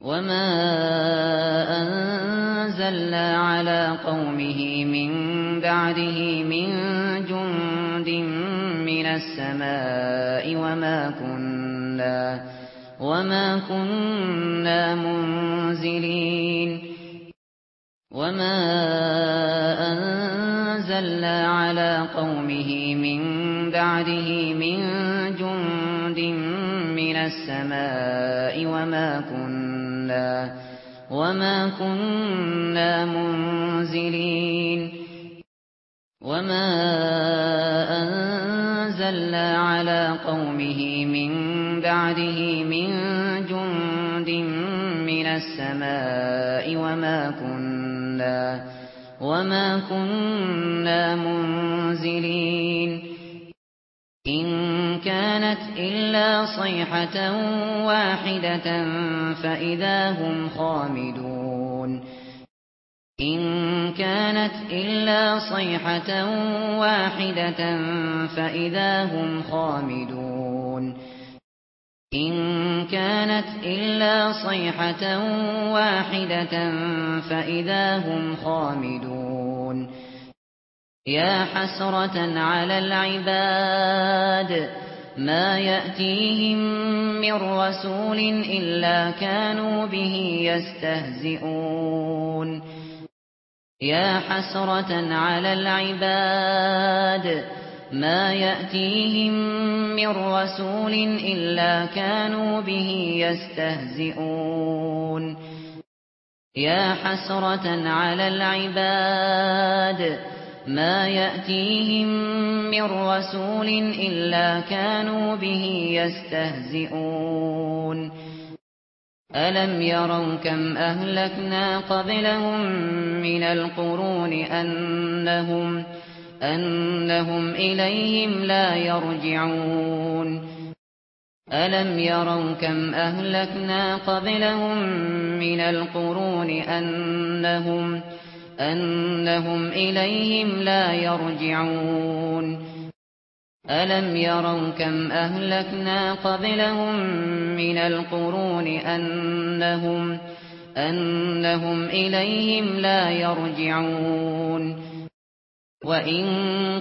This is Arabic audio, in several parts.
وما انزلنا على قومه من بعده من جند من السماء وما كنا وما كنا منزلين وما انزلنا على قومه من بعده من جند من السماء وما كنا وما كنا منزلين وما انزلنا على قومه من بعده من جند من السماء وما كنا وما كنا منزلين إن كانت إلا صيحة واحدة فإذا هم خامدون. إن كانت إلا صيحة واحدة فإذا هم خامدون. إن كانت إلا صيحة واحدة فإذا هم خامدون. يا حسرة على العباد ما يأتيهم من رسول إلا كانوا به يستهزئون يا حسرة على العباد ما يأتيهم من رسول إلا كانوا به يستهزئون يا حسرة على العباد ما يأتيهم من رسول إلا كانوا به يستهزئون ألم يروا كم أهلكنا قبلهم من القرون أنهم, أنهم إليهم لا يرجعون ألم يروا كم أهلكنا قبلهم من القرون أنهم انهم اليهم لا يرجعون الم يروا كم اهلكنا قبلهم من القرون انهم انهم اليهم لا يرجعون وان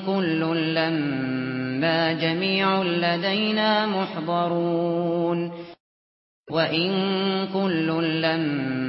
كل لما جميع لدينا محضرون وان كل لما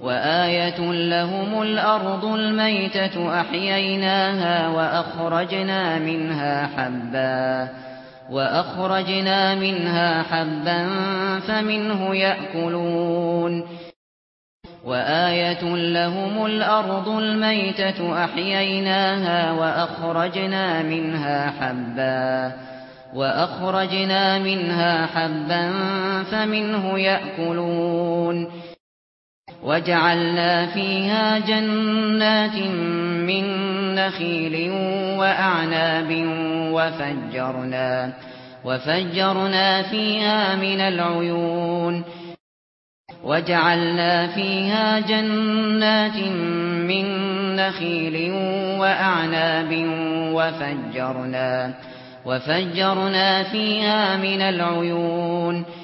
وآية لهم الأرض الميتة أحييناها وأخرجنا منها حبا وأخرجنا منها حبا فمنه يأكلون وآية لهم الأرض الميتة أحييناها وأخرجنا منها حبا وأخرجنا منها حبا فمنه يأكلون وَجَعَلْنَا فِيهَا جَنَّاتٍ مِّن نَّخِيلٍ وَأَعْنَابٍ وَفَجَّرْنَا وَفَجَّرْنَا فِيهَا مِنَ الْعُيُونِ وَجَعَلْنَا فِيهَا جَنَّاتٍ مِّن نَّخِيلٍ وَأَعْنَابٍ وَفَجَّرْنَا وَفَجَّرْنَا فِيهَا مِنَ الْعُيُونِ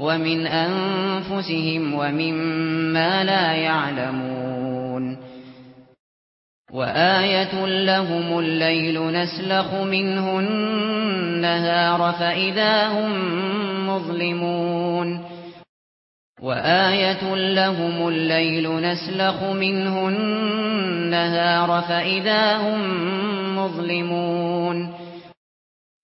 ومن أنفسهم ومما لا يعلمون وآية لهم الليل نسلخ منه النهار فإذا هم مظلمون وآية لهم الليل نسلخ منه النهار فإذا هم مظلمون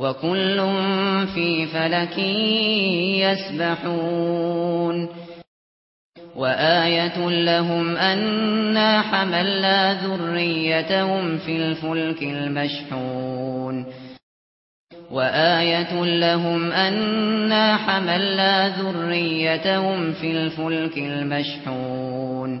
وَكُلٌّ فِي فَلَكٍ يَسْبَحُونَ وَآيَةٌ لَهُمْ أَنَّا حَمَلْنَا ذُرِّيَّتَهُمْ فِي الْفُلْكِ الْمَشْحُونِ وَآيَةٌ لَهُمْ أَنَّا حَمَلْنَا ذُرِّيَّتَهُمْ فِي الْفُلْكِ الْمَشْحُونِ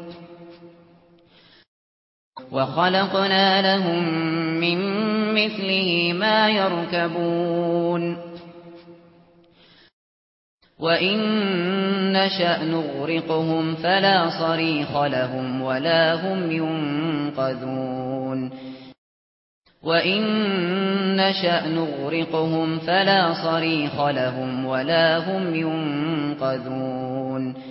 وَخَلَقْنَا لَهُم مِّن مِّثْلِهِ مَا يَرْكَبُونَ. وَإِن نَّشَأْ نُغْرِقْهُمْ فَلَا صَرِيخَ لَهُمْ وَلَا هُمْ يُنقَذُونَ. وَإِن نَّشَأْ نُغْرِقْهُمْ فَلَا صَرِيخَ لَهُمْ وَلَا هُمْ يُنقَذُونَ.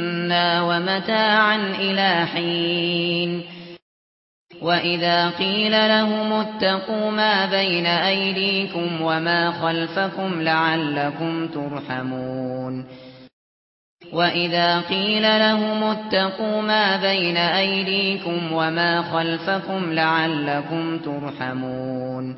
مِمَّا وَمَتَاعًا إِلَى حِينٍ وَإِذَا قِيلَ لَهُمُ اتَّقُوا مَا بَيْنَ أَيْدِيكُمْ وَمَا خَلْفَكُمْ لَعَلَّكُمْ تُرْحَمُونَ وَإِذَا قِيلَ لَهُمُ اتَّقُوا مَا بَيْنَ أَيْدِيكُمْ وَمَا خَلْفَكُمْ لَعَلَّكُمْ تُرْحَمُونَ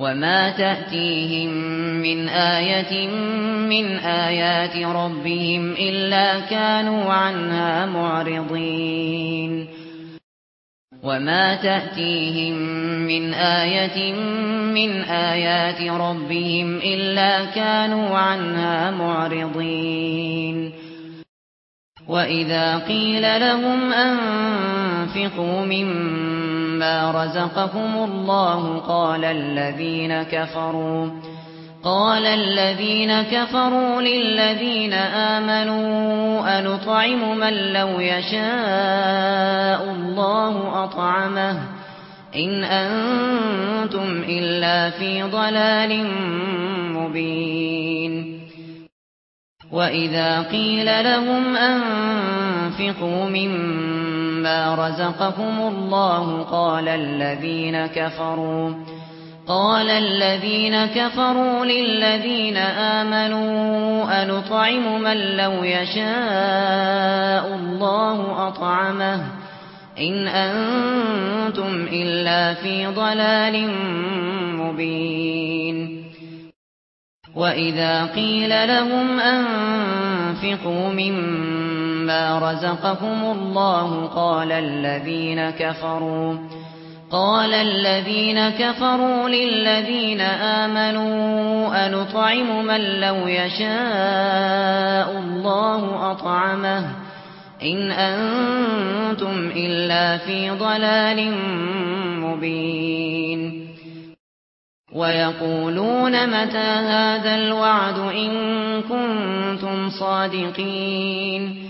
وما تأتيهم من آية من آيات ربهم إلا كانوا عنها معرضين وما تأتيهم من آية من آيات ربهم إلا كانوا عنها معرضين وإذا قيل لهم أنفقوا مما مما رزقكم الله قال الذين كفروا. قال الذين كفروا للذين آمنوا أنطعم من لو يشاء الله أطعمه. إن أنتم إلا في ضلال مبين. وإذا قيل لهم أنفقوا مما مَّا رَزَقَكُمُ الله قال الذين كفروا قال الذين كفروا للذين آمنوا أنطعم من لو يشاء الله أطعمه إن أنتم إلا في ضلال مبين وإذا قيل لهم أنفقوا مما مما رَزَقَكُمُ الله قال الذين كفروا قال الذين كفروا للذين آمنوا أنطعم من لو يشاء الله أطعمه إن أنتم إلا في ضلال مبين ويقولون متى هذا الوعد إن كنتم صادقين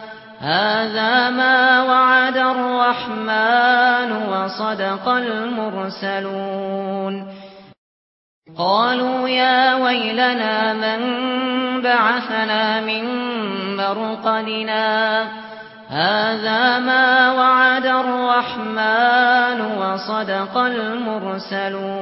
هذا ما وعد الرحمن وصدق المرسلون. قالوا يا ويلنا من بعثنا من مرقدنا. هذا ما وعد الرحمن وصدق المرسلون.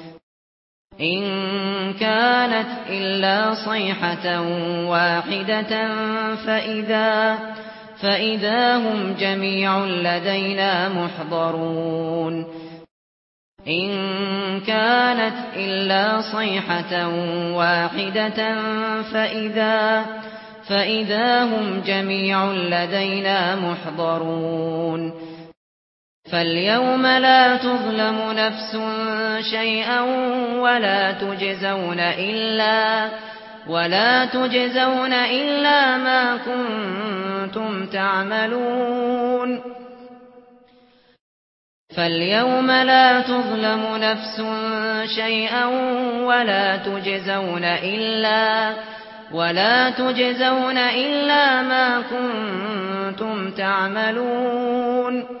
إن كانت إلا صيحة واحدة فإذا, فإذا هم جميع لدينا محضرون. إن كانت إلا صيحة واحدة فإذا, فإذا هم جميع لدينا محضرون. فاليوم لا تظلم نفس شيئا ولا تجزون الا ولا تجزون الا ما كنتم تعملون فاليوم لا تظلم نفس شيئا ولا تجزون الا ولا تجزون الا ما كنتم تعملون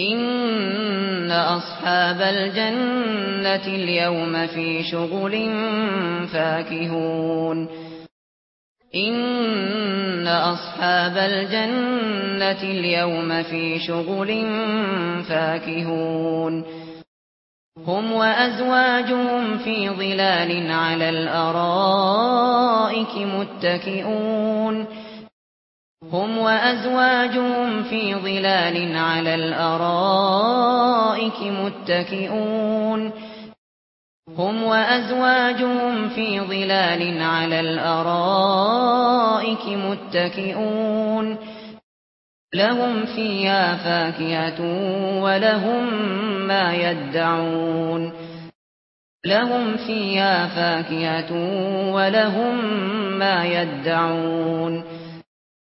إن أصحاب الجنة اليوم في شغل فاكهون. إن أصحاب الجنة اليوم في شغل فاكهون. هم وأزواجهم في ظلال على الأرائك متكئون. هم وأزواجهم في ظلال على الأرائك متكئون. هم وأزواجهم في ظلال على الأرائك متكئون. لهم فيها فاكهة ولهم ما يدعون. لهم فيها فاكهة ولهم ما يدعون.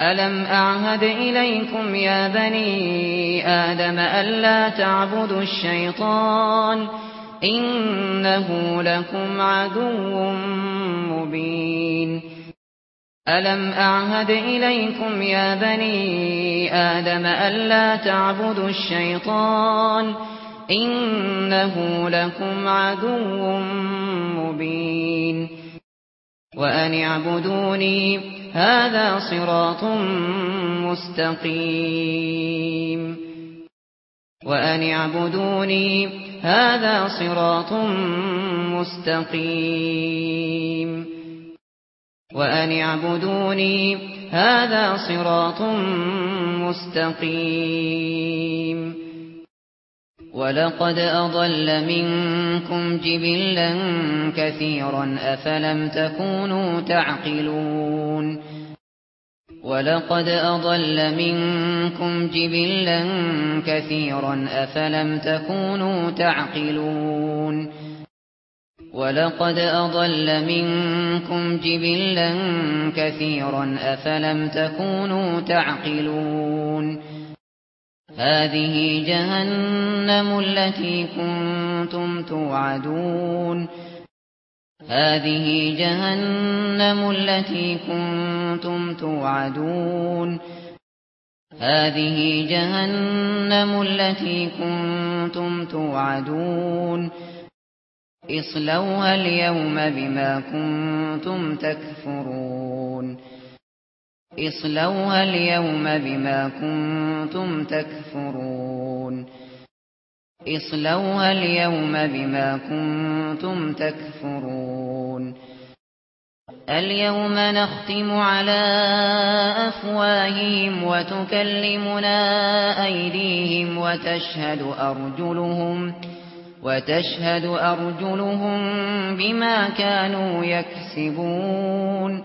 أَلَمْ أَعْهَدْ إِلَيْكُمْ يَا بَنِي آدَمَ أَلَّا تَعْبُدُوا الشَّيْطَانَ إِنَّهُ لَكُمْ عَدُوٌّ مُبِينٌ أَلَمْ أَعْهَدْ إِلَيْكُمْ يَا بَنِي آدَمَ أَلَّا تَعْبُدُوا الشَّيْطَانَ إِنَّهُ لَكُمْ عَدُوٌّ مُبِينٌ وأن اعبدوني هذا صراط مستقيم. وأن اعبدوني هذا صراط مستقيم. وأن اعبدوني هذا صراط مستقيم. ولقد أضل منكم جبلا كثيرا أفلم تكونوا تعقلون ولقد أضل منكم جبلا كثيرا أفلم تكونوا تعقلون ولقد أضل منكم جبلا كثيرا أفلم تكونوا تعقلون هذه جهنم التي كنتم توعدون. هذه جهنم التي كنتم توعدون. هذه جهنم التي كنتم توعدون. اصلوها اليوم بما كنتم تكفرون. اصلوها اليوم بما كنتم تكفرون. اصلوها اليوم بما كنتم تكفرون. اليوم نختم على أفواههم وتكلمنا أيديهم وتشهد أرجلهم وتشهد أرجلهم بما كانوا يكسبون.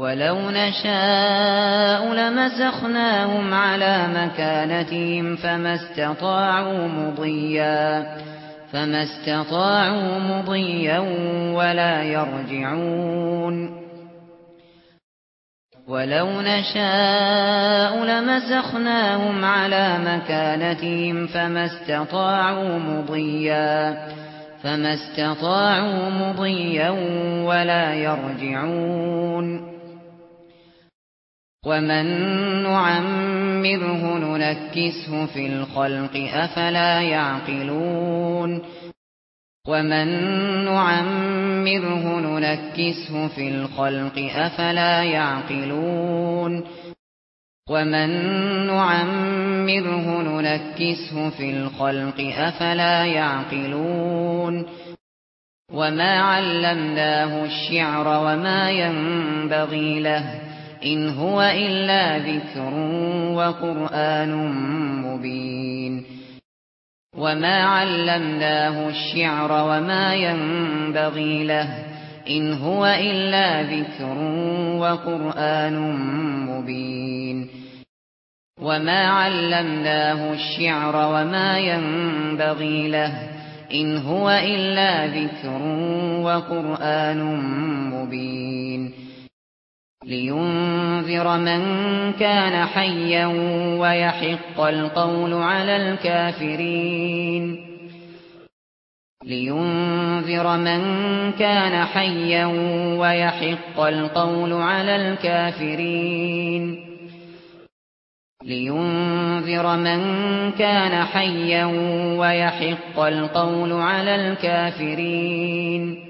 ولو نشاء لمسخناهم على مكانتهم فما استطاعوا مضيا فما استطاعوا مضيا ولا يرجعون ولو نشاء لمسخناهم على مكانتهم فما استطاعوا مضيا فما استطاعوا مضيا ولا يرجعون ومن نعمره ننكسه في الخلق أفلا يعقلون ومن نعمره ننكسه في الخلق أفلا يعقلون ومن نعمره ننكسه في الخلق أفلا يعقلون وما علمناه الشعر وما ينبغي له إن هو إلا ذكر وقرآن مبين. وما علمناه الشعر وما ينبغي له. إن هو إلا ذكر وقرآن مبين. وما علمناه الشعر وما ينبغي له. إن هو إلا ذكر وقرآن مبين. لينذر من كان حيا ويحق القول على الكافرين. لينذر من كان حيا ويحق القول على الكافرين. لينذر من كان حيا ويحق القول على الكافرين.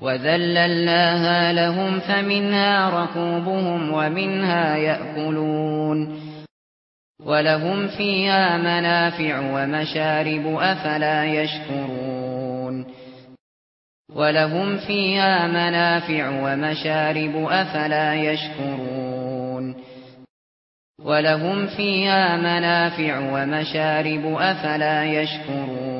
وَذَلَّلْنَاهَا لَهُمْ فَمِنْهَا رَكُوبُهُمْ وَمِنْهَا يَأْكُلُونَ وَلَهُمْ فِيهَا مَنَافِعُ وَمَشَارِبُ أَفَلَا يَشْكُرُونَ وَلَهُمْ فِيهَا مَنَافِعُ وَمَشَارِبُ أَفَلَا يَشْكُرُونَ وَلَهُمْ فِيهَا مَنَافِعُ وَمَشَارِبُ أَفَلَا يَشْكُرُونَ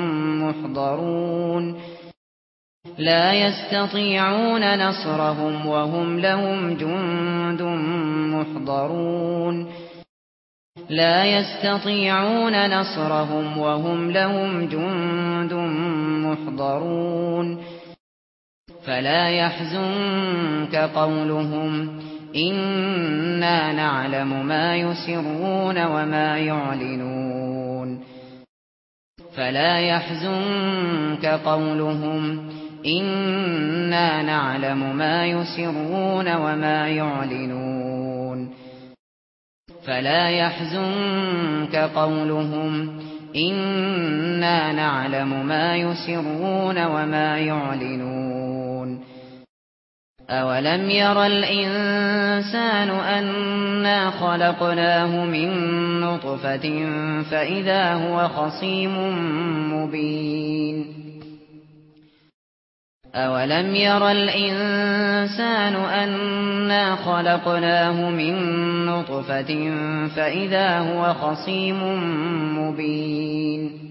مُحْضَرُونَ لا يستطيعون نصرهم وهم لهم جند محضرون. لا يستطيعون نصرهم وهم لهم جند محضرون. فلا يحزنك قولهم. اننا نعلم ما يسرون وما يعلنون. فلا يحزنك قولهم. إنا نعلم ما يسرون وما يعلنون. فلا يحزنك قولهم. إنا نعلم ما يسرون وما يعلنون. أَوَلَمْ يَرَ الْإِنْسَانُ أَنَّا خَلَقْنَاهُ مِنْ نُطْفَةٍ فَإِذَا هُوَ خَصِيمٌ مُبِينٌ أَوَلَمْ يَرَ الْإِنْسَانُ أَنَّا خَلَقْنَاهُ مِنْ نُطْفَةٍ فَإِذَا هُوَ خَصِيمٌ مُبِينٌ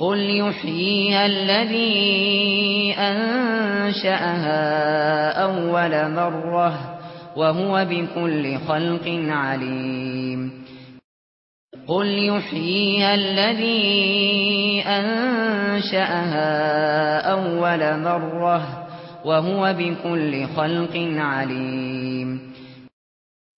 قل يحييها الذي أنشأها أول مرة وهو بكل خلق عليم قل يحييها الذي أنشأها أول مرة وهو بكل خلق عليم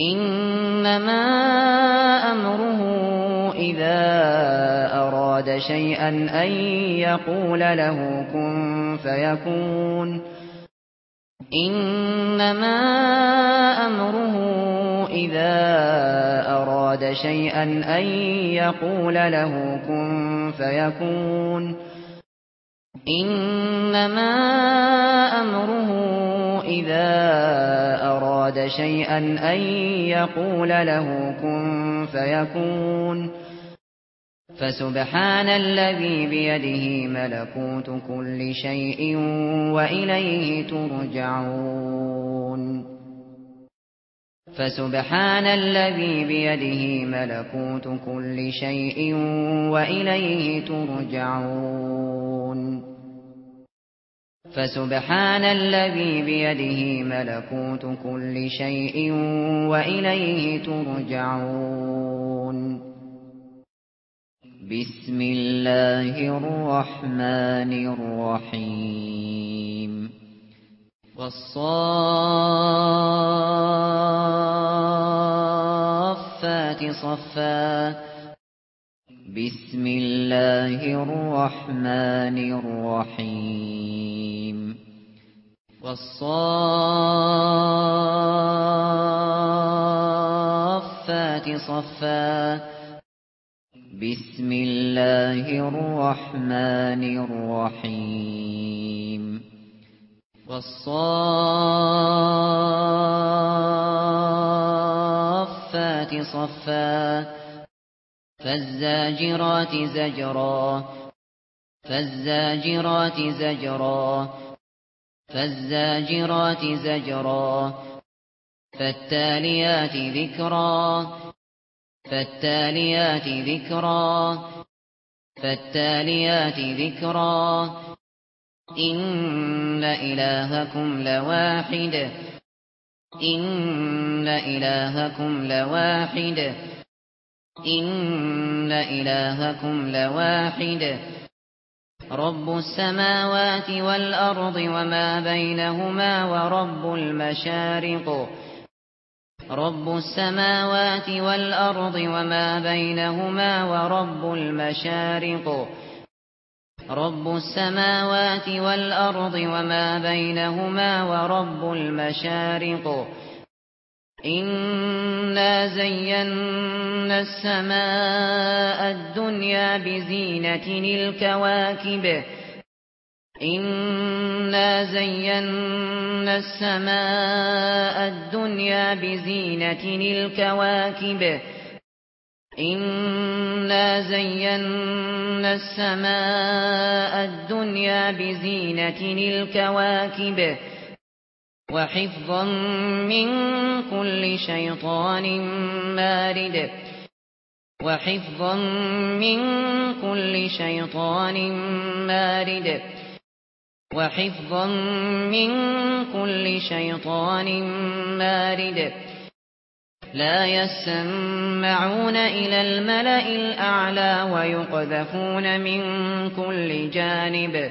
إنما أمره إذا أراد شيئا أن يقول له كن فيكون. إنما أمره إذا أراد شيئا أن يقول له كن فيكون. إنما أمره إذا أراد شيئا أن يقول له كن فيكون. فسبحان الذي بيده ملكوت كل شيء وإليه ترجعون. فسبحان الذي بيده ملكوت كل شيء وإليه ترجعون. فسبحان الذي بيده ملكوت كل شيء وإليه ترجعون. بسم الله الرحمن الرحيم. والصافات صفات بسم الله الرحمن الرحيم. والصافات صفا. بسم الله الرحمن الرحيم. والصافات صفا. فالزاجرات زجرا. فالزاجرات زجرا. فالزاجرات زجرا. فالتاليات ذكرا. فالتاليات ذكرا. فالتاليات ذكرا. إن إلهكم لواحد. إن إلهكم لواحد. ان الهكم لواحد رب السماوات والارض وما بينهما ورب المشارق رب السماوات والارض وما بينهما ورب المشارق رب السماوات والارض وما بينهما ورب المشارق إنا زينا السماء الدنيا بزينة الكواكب إنا زينا السماء الدنيا بزينة الكواكب إنا زينا السماء الدنيا بزينة الكواكب إنا زينا السماء الدنيا بزينة الكواكب وحفظا من كل شيطان مارد وحفظا من كل شيطان مارد وحفظا من كل شيطان مارد لا يسمعون إلى الملائئ الاعلى ويقذفون من كل جانب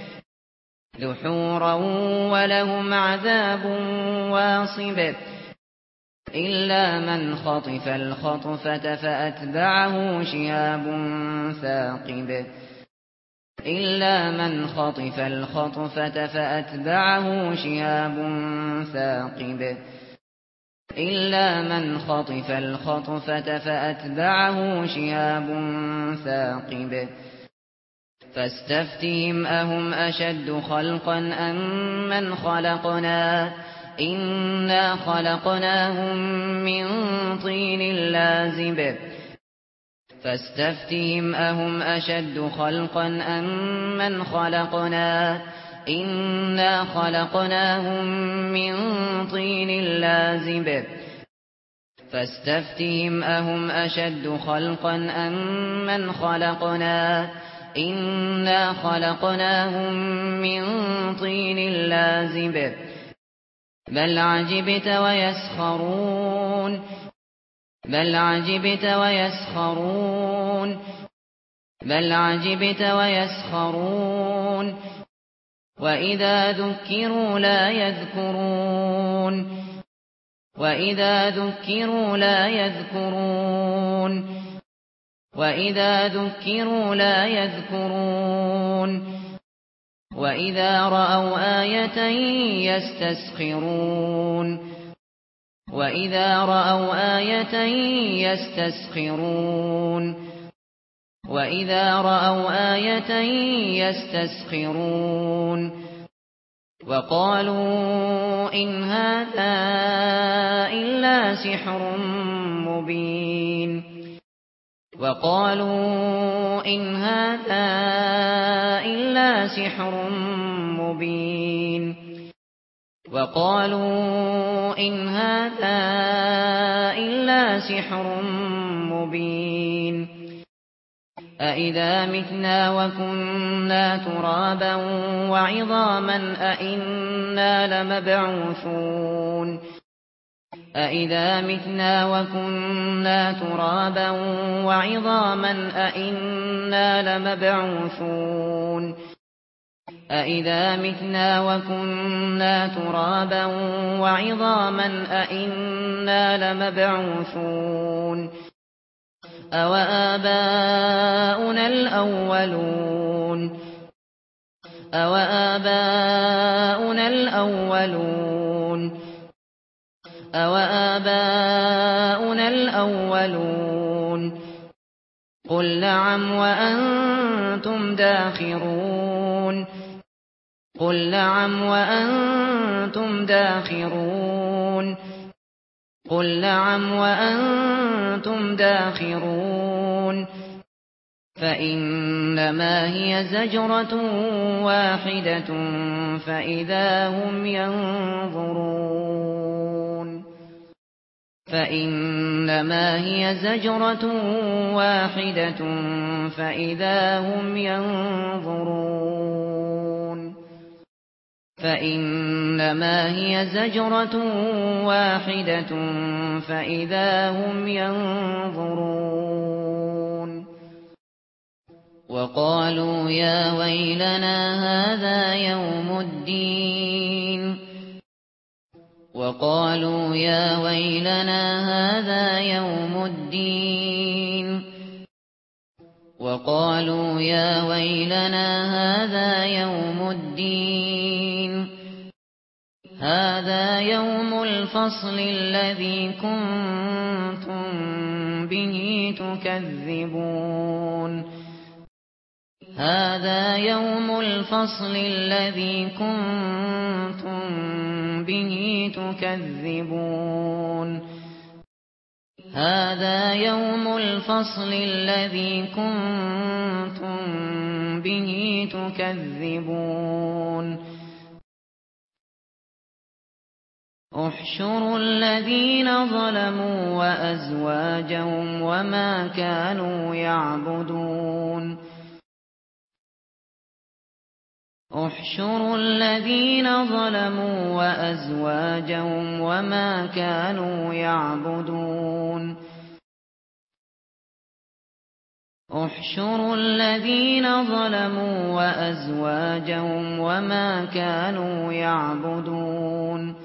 دحورا ولهم عذاب واصب إلا من خطف الخطفة فأتبعه شهاب ثاقب إلا من خطف الخطفة فأتبعه شهاب ثاقب إلا من خطف الخطفة فأتبعه شهاب ثاقب فاستفتهم أهم أشد خلقا أم من خلقنا؟ إنا خلقناهم من طين لازب. فاستفتهم أهم أشد خلقا أم من خلقنا؟ إنا خلقناهم من طين لازب. فاستفتهم أهم أشد خلقا أم من خلقنا؟ إنا خلقناهم من طين لازب. بل عجبت ويسخرون. بل عجبت ويسخرون. بل عجبت ويسخرون. وإذا ذكروا لا يذكرون. وإذا ذكروا لا يذكرون. وَإِذَا ذُكِّرُوا لَا يَذْكُرُونَ وَإِذَا رَأَوْا آيَةً يَسْتَسْخِرُونَ وَإِذَا رَأَوْا آيَةً يَسْتَسْخِرُونَ وَإِذَا رَأَوْا آيَةً يَسْتَسْخِرُونَ وَقَالُوا إِنْ هَذَا إِلَّا سِحْرٌ مُبِينٌ وقالوا إن هذا إلا سحر مبين. وقالوا إن هذا إلا سحر مبين. أإذا متنا وكنا ترابا وعظاما أإنا لمبعوثون. أَإِذَا مِتْنَا وَكُنَّا تُرَابًا وَعِظَامًا أَإِنَّا لَمَبْعُوثُونَ أَإِذَا مِتْنَا وَكُنَّا تُرَابًا وَعِظَامًا أَإِنَّا لَمَبْعُوثُونَ أَوَآبَاؤُنَا الْأَوَّلُونَ أَوَآبَاؤُنَا الْأَوَّلُونَ أَوَآبَاؤُنَا الْأَوَّلُونَ قُلْ نَعَمْ وَأَنْتُمْ دَاخِرُونَ قُلْ نَعَمْ وَأَنْتُمْ دَاخِرُونَ قُلْ نَعَمْ وَأَنْتُمْ دَاخِرُونَ فَإِنَّمَا هِيَ زَجْرَةٌ وَاحِدَةٌ فَإِذَا هُمْ يَنظُرُونَ فإنما هي زجرة واحدة فإذا هم ينظرون فإنما هي زجرة واحدة فإذا هم ينظرون وقالوا يا ويلنا هذا يوم الدين وقالوا يا ويلنا هذا يوم الدين. وقالوا يا ويلنا هذا يوم الدين. هذا يوم الفصل الذي كنتم به تكذبون. هذا يوم الفصل الذي كنتم بِهِ تُكَذِّبُونَ. هَذَا يَوْمُ الْفَصْلِ الَّذِي كُنتُم بِهِ تُكَذِّبُونَ. احشروا الذين ظلموا وأزواجهم وما كانوا يعبدون. احشروا الذين ظلموا وأزواجهم وما كانوا يعبدون. احشر الذين ظلموا وأزواجهم وما كانوا يعبدون.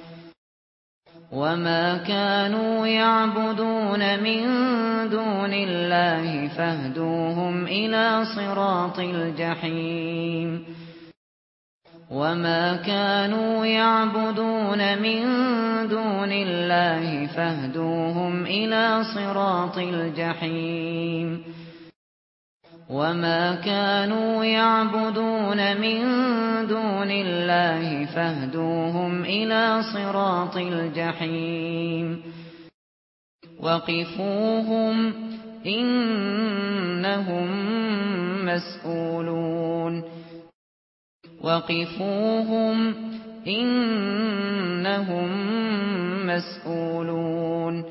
وما كانوا يعبدون من دون الله فاهدوهم إلى صراط الجحيم. وما كانوا يعبدون من دون الله فاهدوهم إلى صراط الجحيم وما كانوا يعبدون من دون الله فاهدوهم إلى صراط الجحيم وقفوهم انهم مَسْئُولُونَ وقفوهم انهم مسؤولون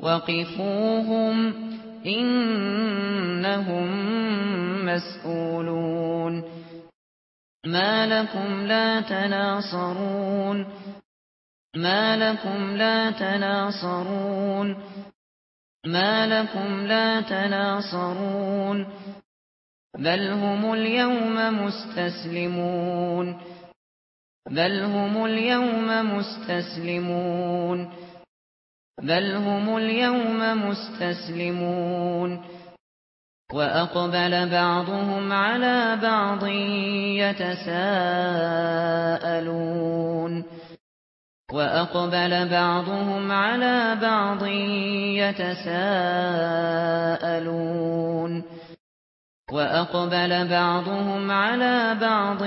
وقفوهم انهم مسؤولون ما لكم لا تناصرون ما لكم لا تناصرون ما لكم لا تناصرون بل هم اليوم مستسلمون. بل هم اليوم مستسلمون. بل هم اليوم مستسلمون. وأقبل بعضهم على بعض يتساءلون. وأقبل بعضهم على بعض يتساءلون. وَأَقْبَلَ بَعْضُهُمْ عَلَى بَعْضٍ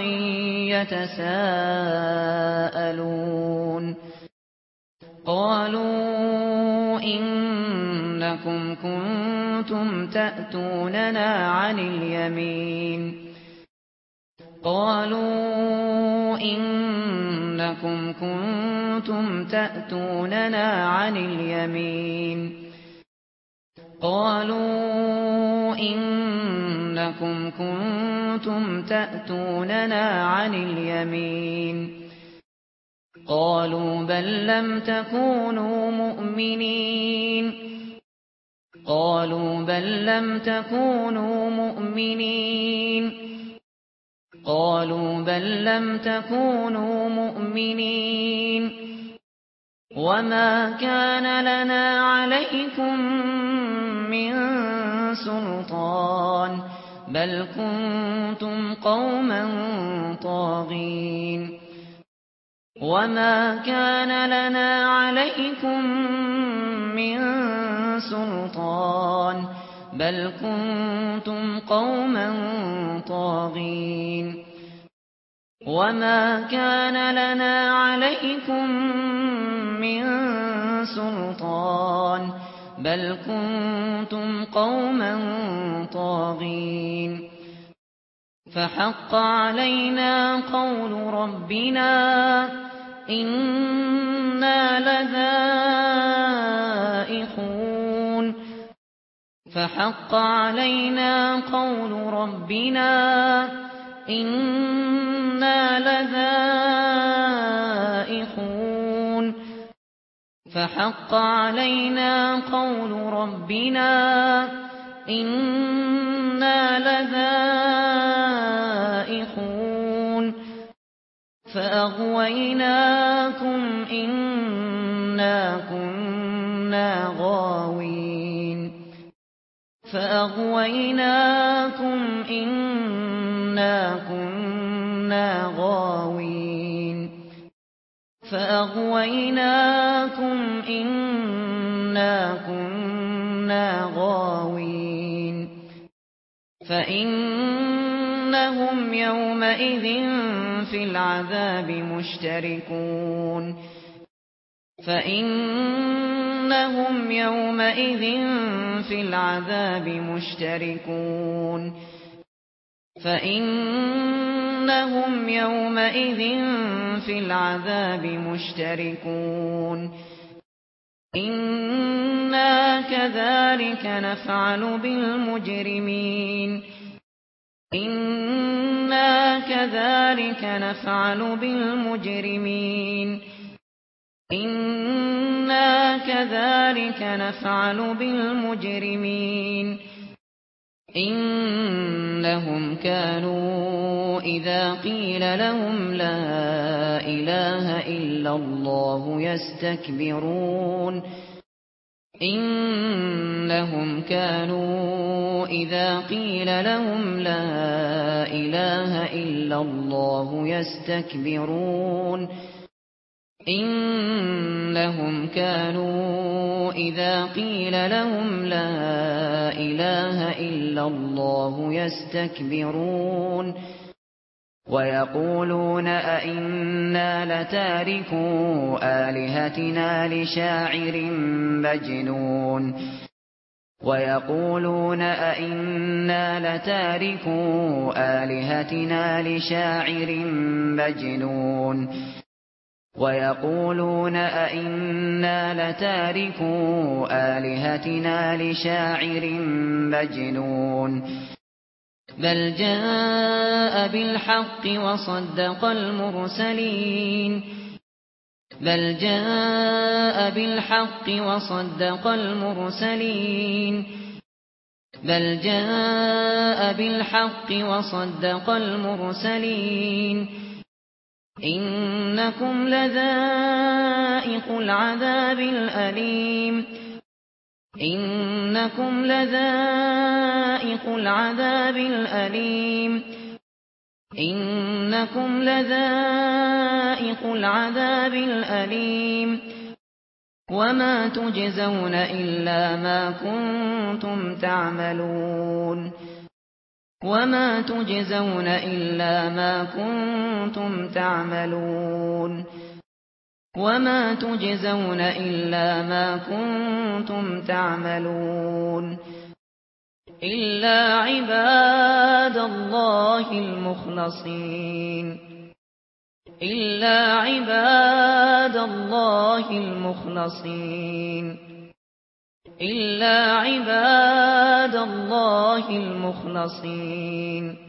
يَتَسَاءَلُونَ قَالُوا إِنَّكُمْ كُنتُمْ تَأْتُونَنَا عَنِ الْيَمِينِ قَالُوا إِنَّكُمْ كُنتُمْ تَأْتُونَنَا عَنِ الْيَمِينِ قَالُوا إِنَّ إنكم كنتم تأتوننا عن اليمين قالوا بل لم تكونوا مؤمنين قالوا بل لم تكونوا مؤمنين قالوا بل لم تكونوا مؤمنين وما كان لنا عليكم من سلطان بل كنتم قوما طاغين. وما كان لنا عليكم من سلطان. بل كنتم قوما طاغين. وما كان لنا عليكم من سلطان. بل بل كنتم قوما طاغين. فحق علينا قول ربنا إنا لذائحون فحق علينا قول ربنا إنا لذائحون فحق علينا قول ربنا إنا لذائحون فأغويناكم إنا كنا غاوين فأغويناكم إنا كنا غاوين فأغويناكم إنا كنا غاوين فإنهم يومئذ في العذاب مشتركون فإنهم يومئذ في العذاب مشتركون فإن إنهم يومئذ في العذاب مشتركون إنا كذلك نفعل بالمجرمين إنا كذلك نفعل بالمجرمين إنا كذلك نفعل بالمجرمين إنهم كانوا اذا قِيلَ لَهُمْ لَا إِلَٰهَ إِلَّا اللَّهُ يَسْتَكْبِرُونَ إِنَّهُمْ كَانُوا إِذَا قِيلَ لَهُمْ لَا إِلَٰهَ إِلَّا اللَّهُ يَسْتَكْبِرُونَ إِنَّهُمْ كَانُوا إِذَا قِيلَ لَهُمْ لَا إِلَٰهَ إِلَّا اللَّهُ يَسْتَكْبِرُونَ ويقولون أئنا لتاركوا آلهتنا لشاعر مجنون ويقولون أئنا لتاركوا آلهتنا لشاعر مجنون ويقولون أئنا لتاركوا آلهتنا لشاعر مجنون بل جاء بالحق وصدق المرسلين. بل جاء بالحق وصدق المرسلين. بل جاء بالحق وصدق المرسلين. إنكم لذائق العذاب الالم إنكم لذائق العذاب الأليم. إنكم لذائق العذاب الأليم. وما تجزون إلا ما كنتم تعملون. وما تجزون إلا ما كنتم تعملون. وما تجزون إلا ما كنتم تعملون إلا عباد الله المخلصين إلا عباد الله المخلصين إلا عباد الله المخلصين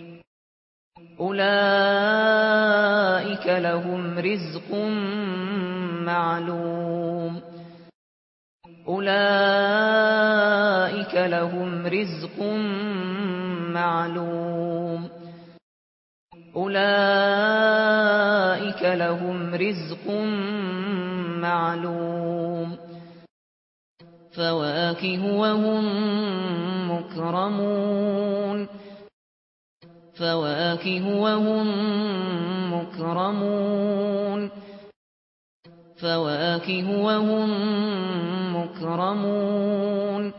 أولئك لهم رزق معلوم. أولئك لهم رزق معلوم. أولئك لهم رزق معلوم. فواكه وهم مكرمون. فواكه وهم مكرمون فواكه وهم مكرمون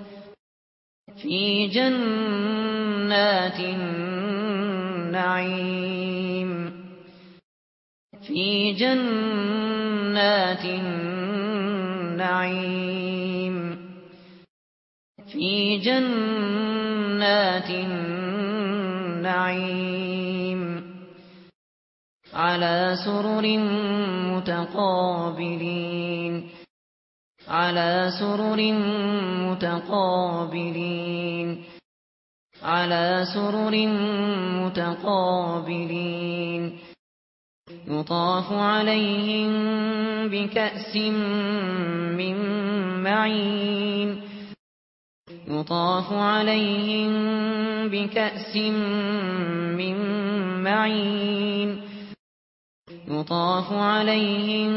في جنات النعيم في جنات النعيم في جنات النعيم نعيم على سرر متقابلين. على سرر متقابلين. على سرر متقابلين. يطاف عليهم بكأس من معين. يطاف عليهم بكأس من معين يطاف عليهم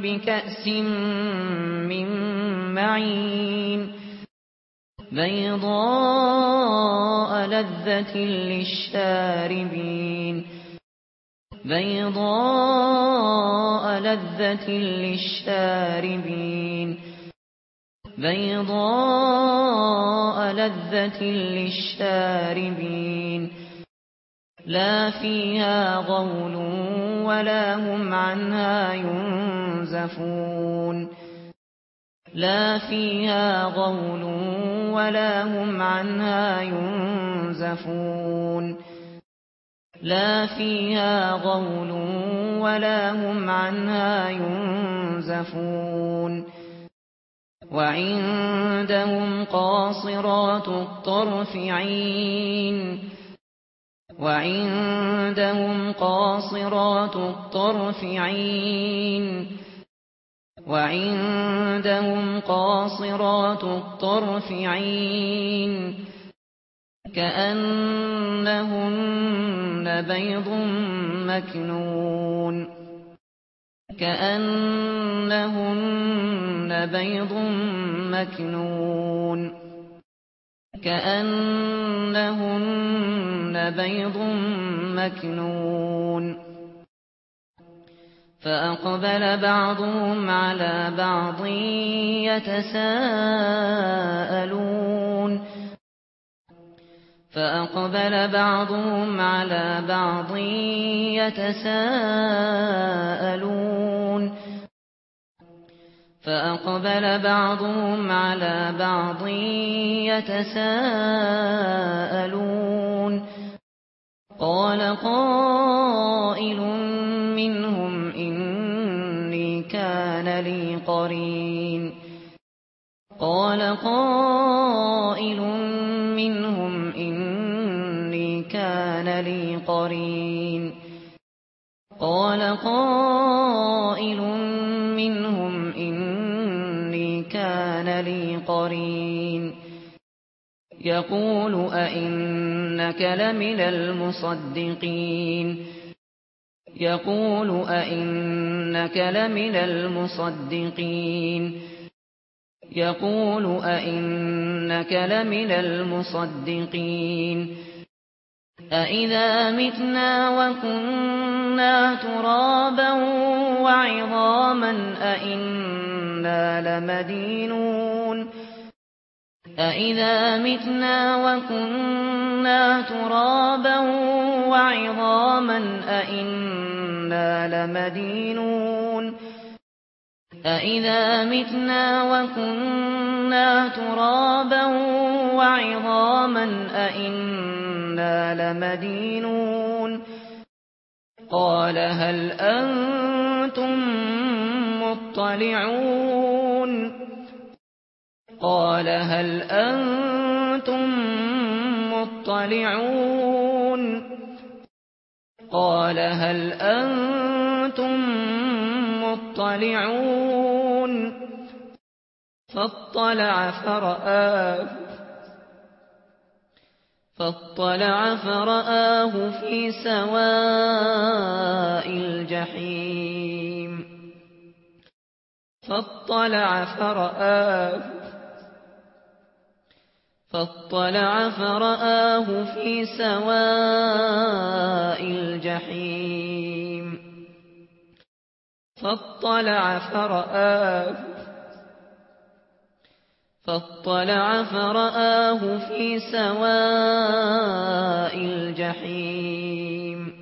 بكأس من معين بيضاء لذة للشاربين بيضاء لذة للشاربين بيضاء لذة للشاربين لا فيها غول ولا هم عنها ينزفون لا فيها غول ولا هم عنها ينزفون لا فيها غول ولا هم عنها ينزفون وعندهم قاصرات الطرف عين. وعندهم قاصرات الطرف عين. وعندهم قاصرات الطرف عين. كأنهن بيض مكنون. كأنهن بيض مكنون كأنهن بيض مكنون فأقبل بعضهم على بعض يتساءلون فأقبل بعضهم على بعض يتساءلون فأقبل بعضهم على بعض يتساءلون قال قائل منهم إني كان لي قرين قال قائل منهم إني كان لي قرين قال قائل منهم قرين يقول أئنك لمن المصدقين. يقول أئنك لمن المصدقين. يقول أئنك لمن المصدقين. أَإِذَا مِتْنَا وَكُنَّا تُرَابًا وَعِظَامًا أئنا لَمَدِينُونَ. أَإِذَا مِتْنَا وَكُنَّا تُرَابًا وَعِظَامًا أَإِنَّا لَمَدِينُونَ أَإِذَا مِتْنَا وَكُنَّا تُرَابًا وَعِظَامًا أَإِنَّا لَمَدِينُونَ قَالَ هَلْ أَنْتُمْ مُطَّلِعُونَ قال هل أنتم مطلعون؟ قال هل أنتم مطلعون؟ فاطلع فرآه فاطلع فرآه في سواء الجحيم. فاطلع فرآه فاطلع فرآه في سواء الجحيم. فاطلع فرآه فاطلع فرآه في سواء الجحيم.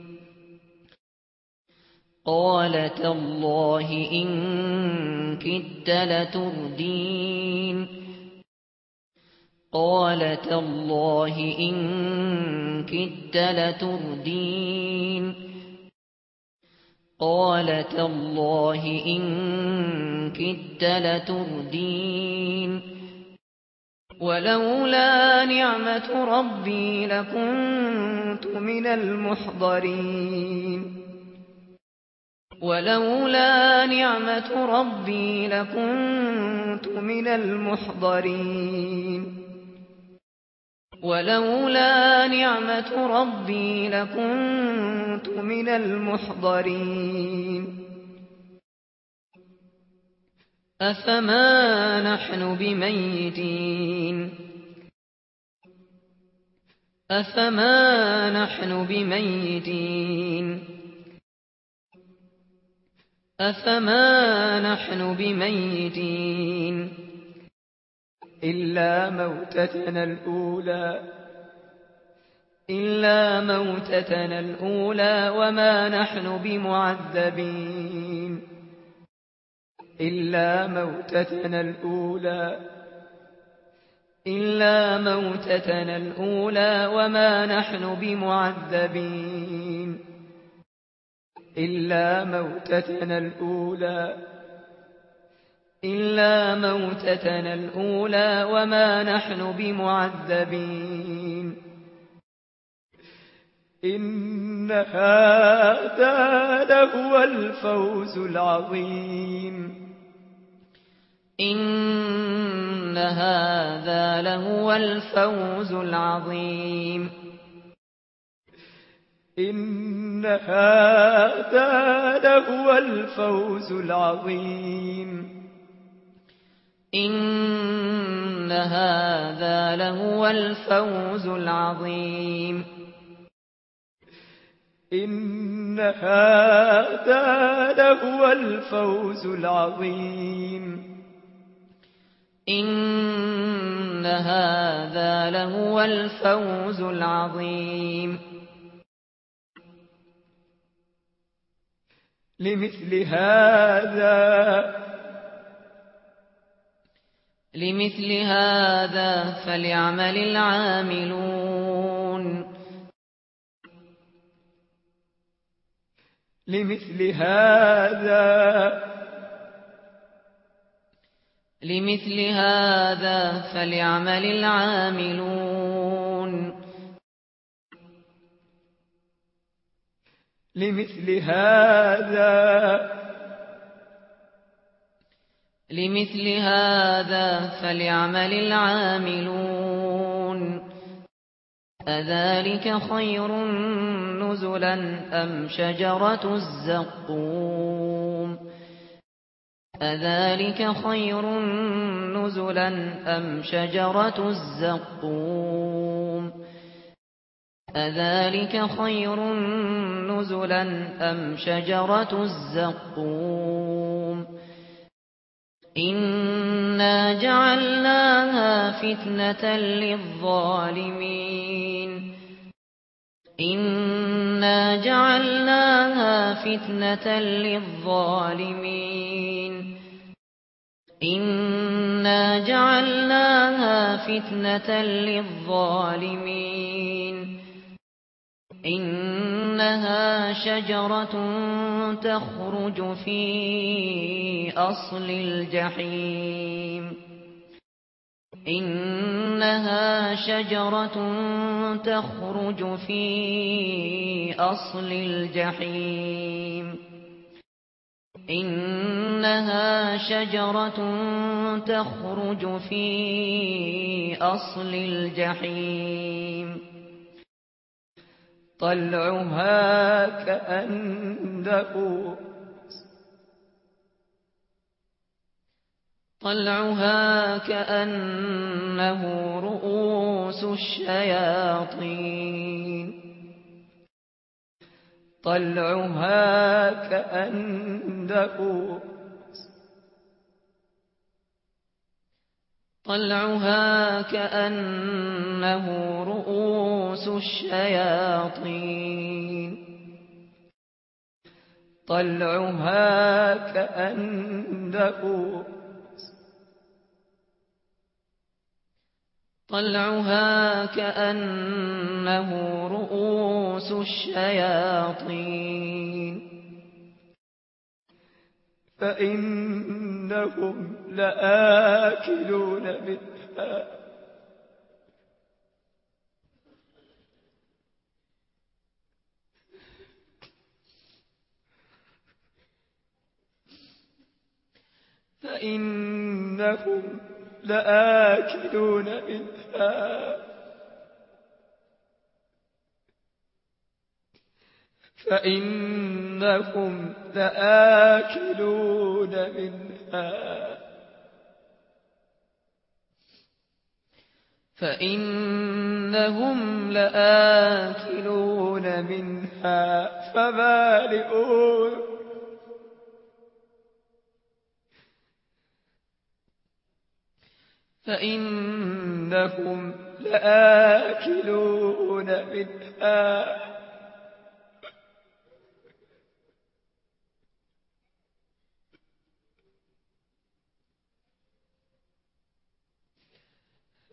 قالت الله إن كدت لتردين. قال تالله إن كدت لتردين. قال تالله إن كدت لتردين. ولولا نعمة ربي لكنت من المحضرين. ولولا نعمة ربي لكنت من المحضرين. ولولا نعمة ربي لكنت من المحضرين. أفما نحن بميتين؟ أفما نحن بميتين؟ أفما نحن بميتين؟ إلا موتتنا الأولى إلا موتتنا الأولى وما نحن بمعذبين. إلا موتتنا الأولى إلا موتتنا الأولى وما نحن بمعذبين. إلا موتتنا الأولى إلا موتتنا الأولى وما نحن بمعذبين إن هذا لهو الفوز العظيم إن هذا لهو الفوز العظيم إن هذا لهو الفوز العظيم ان هذا لهو الفوز العظيم ان هذا لهو الفوز العظيم ان هذا لهو الفوز العظيم لمثل هذا لمثل هذا فليعمل العاملون. لمثل هذا لمثل هذا فليعمل العاملون. لمثل هذا لمثل هذا فليعمل العاملون. أذلك خير نزلا أم شجرة الزقوم؟ أذلك خير نزلا أم شجرة الزقوم؟ أذلك خير نزلا أم شجرة الزقوم؟ إنا جعلناها فتنة للظالمين إنا جعلناها فتنة للظالمين إنا جعلناها فتنة للظالمين إنها شجرة تخرج في أصل الجحيم. إنها شجرة تخرج في أصل الجحيم. إنها شجرة تخرج في أصل الجحيم. طلعها كأنه طلعها كأنه رؤوس الشياطين. طلعها كأنه طلعها كأنه رؤوس الشياطين. طلعها كأنه طلعها كأنه رؤوس الشياطين. فإنهم لآكلون منها فإنهم لآكلون منها فإنكم تآكلون منها. فإنهم لآكلون منها. فبالئون فإنهم لآكلون منها.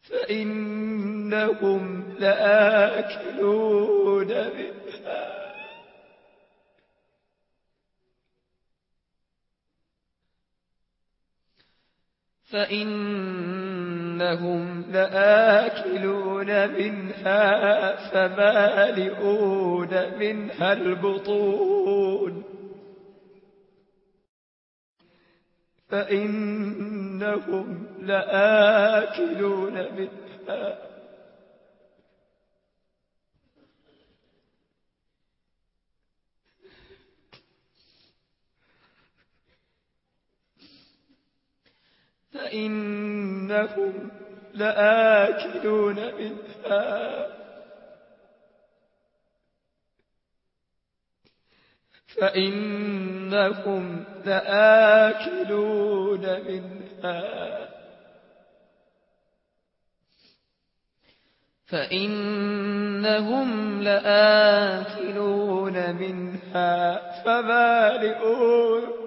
فإنهم لآكلون منها فإنهم لآكلون منها فمالئون منها البطون فإنهم لآكلون منها. فإنهم لآكلون منها. فإنهم لآكلون منها. فإنهم لآكلون منها فَبَالِئُونَ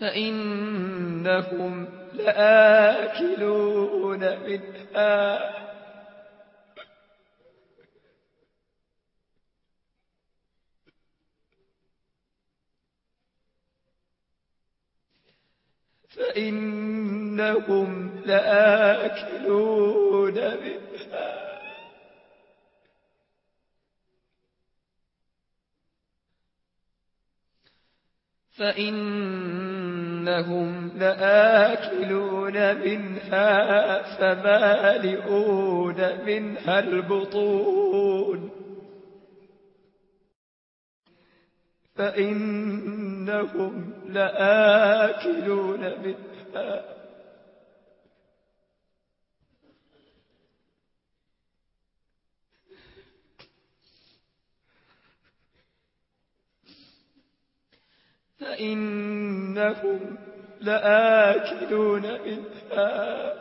فإنهم لآكلون منها فإنهم لآكلون منها. فإنهم لآكلون منها فمالئون منها البطون. إنهم لآكلون منها. فإنهم لآكلون منها.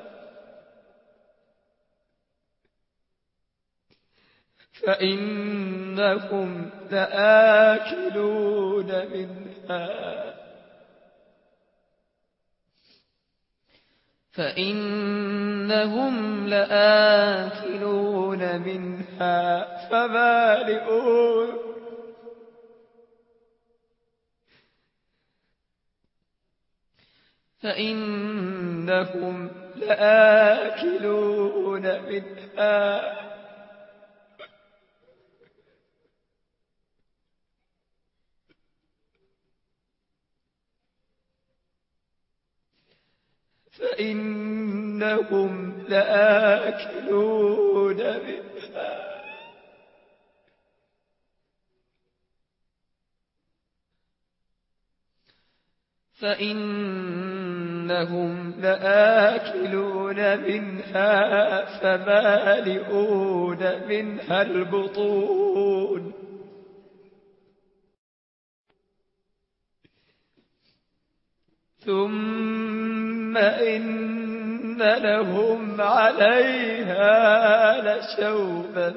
فإنكم لآكلون منها. فإنهم لآكلون منها فبالئون فإنهم لآكلون منها فإنهم لآكلون منها. فإنهم لآكلون منها فبالئون منها البطون. ثم إن لهم عليها لشوبا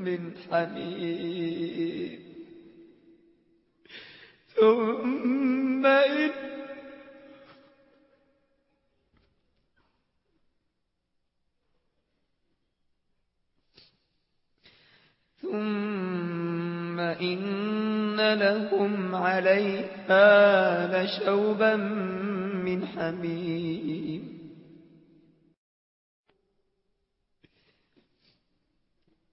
من حميم ثم إن ثم إن لهم عليها لشوبا من من حميم.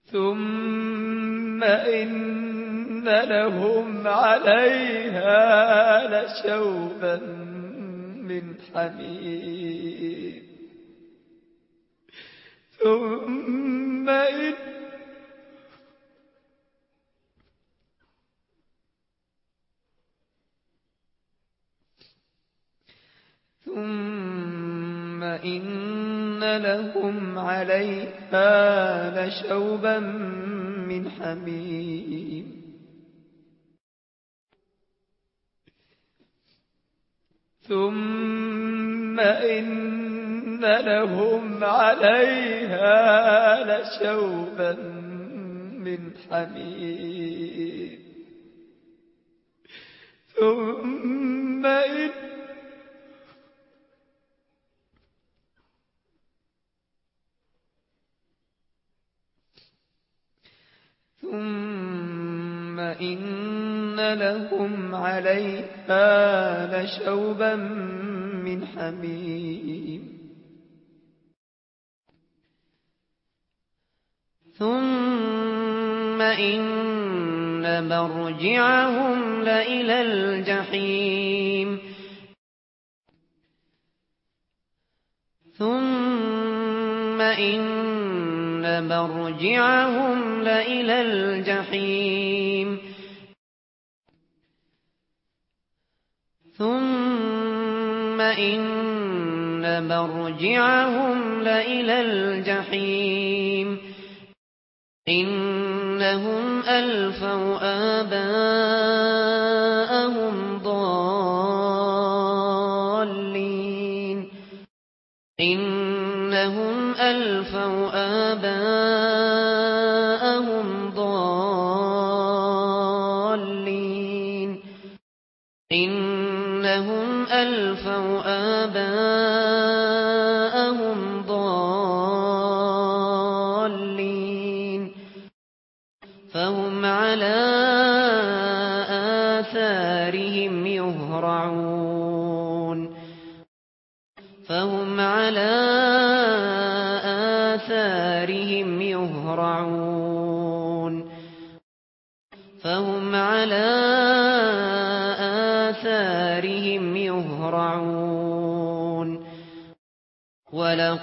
ثم إن لهم عليها لشوبا من حميم. ثم إن ثم إن لهم عليها لشوبا من حميم ثم إن لهم عليها لشوبا من حميم ثم إن ثم إن لهم عليها لشوبا من حميم ثم إن مرجعهم لإلى الجحيم ثم إن مرجعهم لإلى الجحيم. ثم إن مرجعهم لإلى الجحيم. إنهم ألفوا آبان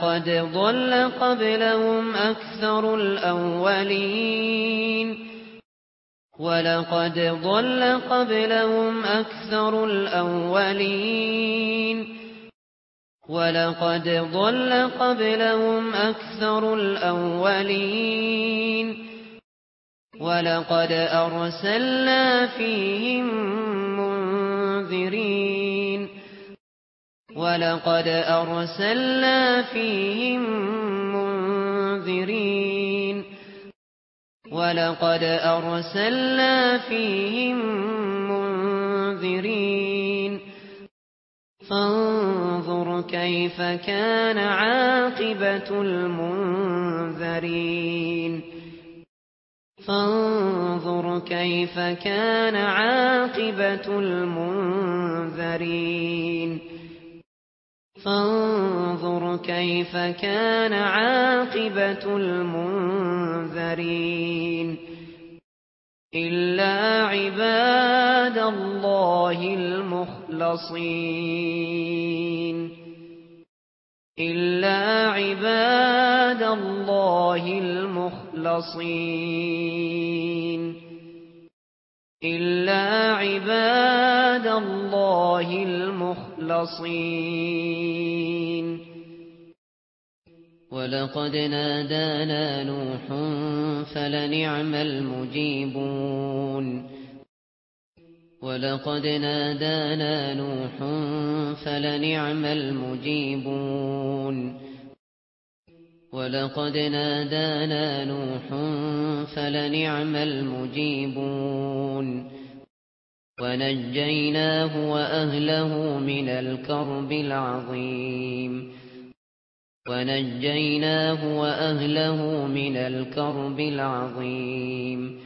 قد ضل قبلهم أكثر الأولين. ولقد ضل قبلهم أكثر الأولين. ولقد ضل قبلهم أكثر الأولين. ولقد أرسلنا فيهم منذرين. وَلَقَدْ أَرْسَلْنَا فِيهِمْ مُنذِرِينَ وَلَقَدْ أَرْسَلْنَا فِيهِمْ مُنذِرِينَ فَانظُرْ كَيْفَ كَانَ عَاقِبَةُ الْمُنذَرِينَ فَانظُرْ كَيْفَ كَانَ عَاقِبَةُ الْمُنذَرِينَ فانظر كيف كان عاقبة المنذرين. إلا عباد الله المخلصين. إلا عباد الله المخلصين. إلا عباد الله المخلصين. مخلصين. ولقد نادانا نوح فلنعم المجيبون. ولقد نادانا نوح فلنعم المجيبون. ولقد نادانا نوح فلنعم المجيبون. ونجيناه وأهله من الكرب العظيم. ونجيناه وأهله من الكرب العظيم.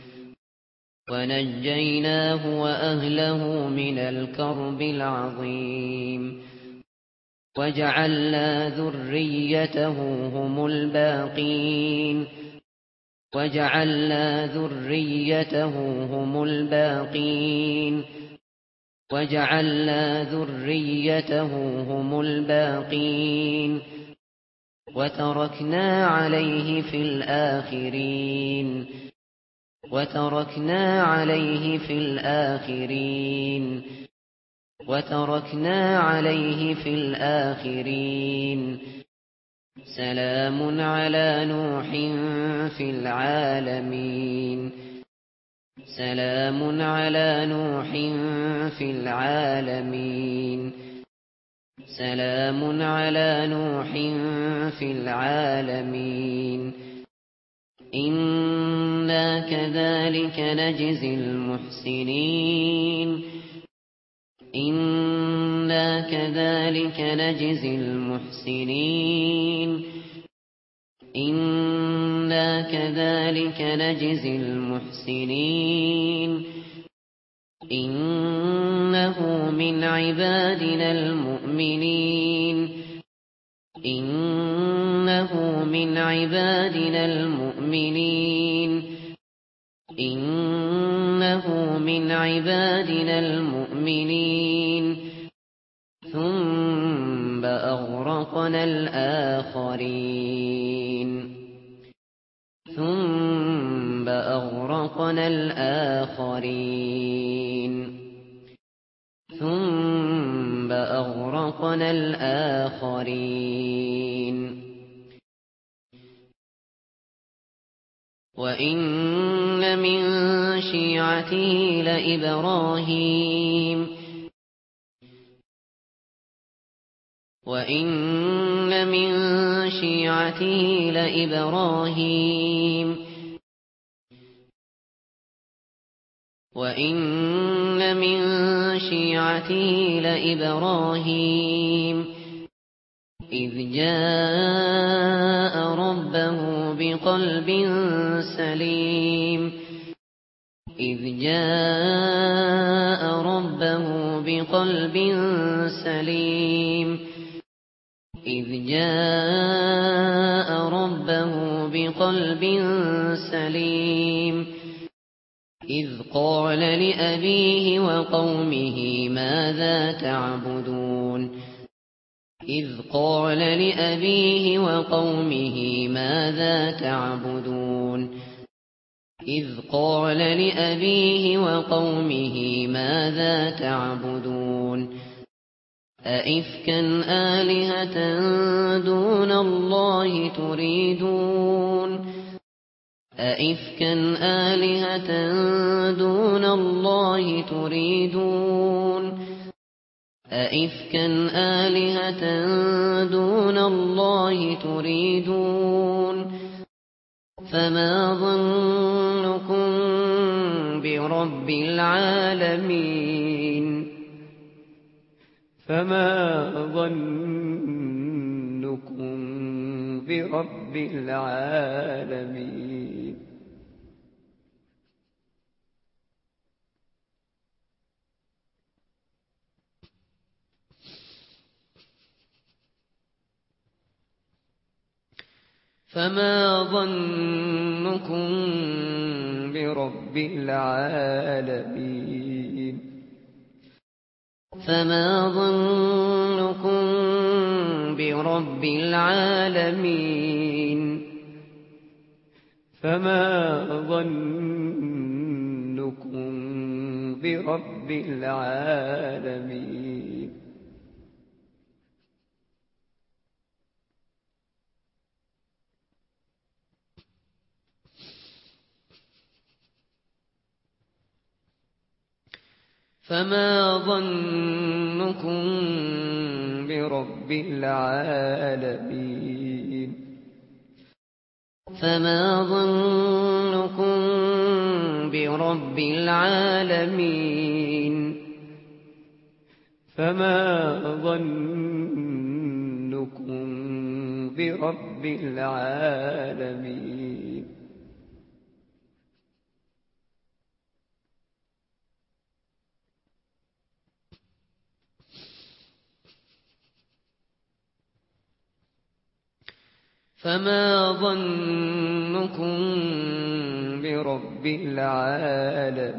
ونجيناه وأهله من الكرب العظيم. وجعلنا ذريته هم الباقين. وجعلنا ذريته هم الباقين وجعلنا ذريته هم الباقين وتركنا عليه في الآخرين وتركنا عليه في الآخرين وتركنا عليه في الآخرين سلام على نوح في العالمين. سلام على نوح في العالمين. سلام على نوح في العالمين. إنا كذلك نجزي المحسنين. إنا كذلك نجزي المحسنين إنا كذلك نجزي المحسنين إنه من عبادنا المؤمنين إنه من عبادنا المؤمنين إنه من عبادنا المؤمنين. ثم أغرقنا الآخرين. ثم أغرقنا الآخرين. ثم أغرقنا الآخرين. وَإِنَّ مِن شِيعَتِهِ لَإِبْرَاهِيمَ وَإِنَّ مِن شِيعَتِهِ لَإِبْرَاهِيمَ وَإِنَّ مِن شِيعَتِهِ لَإِبْرَاهِيمَ إِذْ جَاءَ رَبَّهُ بقلب سليم. إذ جاء ربه بقلب سليم. إذ جاء ربه بقلب سليم. إذ قال لأبيه وقومه ماذا تعبدون؟ إذ قال لأبيه وقومه ماذا تعبدون إذ قال لأبيه وقومه ماذا تعبدون أئفكا آلهة دون الله تريدون أئفكا آلهة دون الله تريدون أئفكا آلهة دون الله تريدون فما ظنكم برب العالمين فما ظنكم برب العالمين فما ظنكم برب العالمين. فما ظنكم برب العالمين. فما ظنكم برب العالمين. فما ظنكم برب العالمين فما ظنكم برب العالمين فما ظنكم برب العالمين فما ظنكم برب العالمين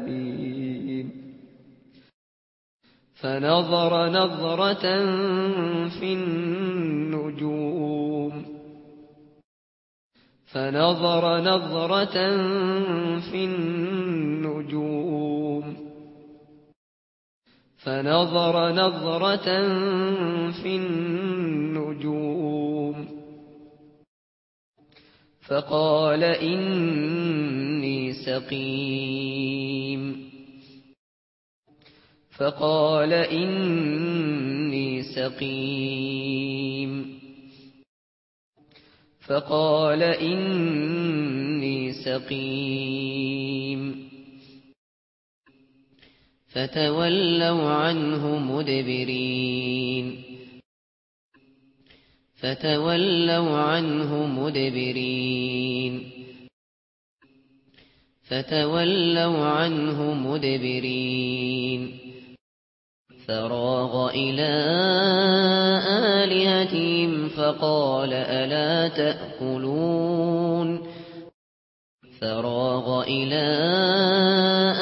فنظر نظرة في النجوم فنظر نظرة في النجوم فنظر نظرة في النجوم فقال إني سقيم. فقال إني سقيم. فقال إني سقيم. فتولوا عنه مدبرين. فتولوا عنه مدبرين. فتولوا عنه مدبرين. فراغ إلى آلهتهم فقال ألا تأكلون. فراغ إلى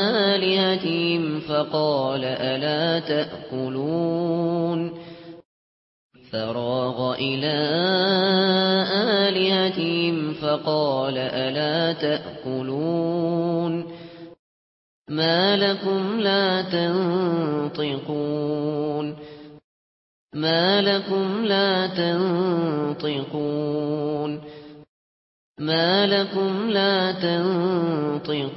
آلهتهم فقال ألا تأكلون. فراغ إلى آلهتهم فقال ألا تأكلون ما لكم لا تنطقون ما لكم لا تنطقون ما لكم لا تنطقون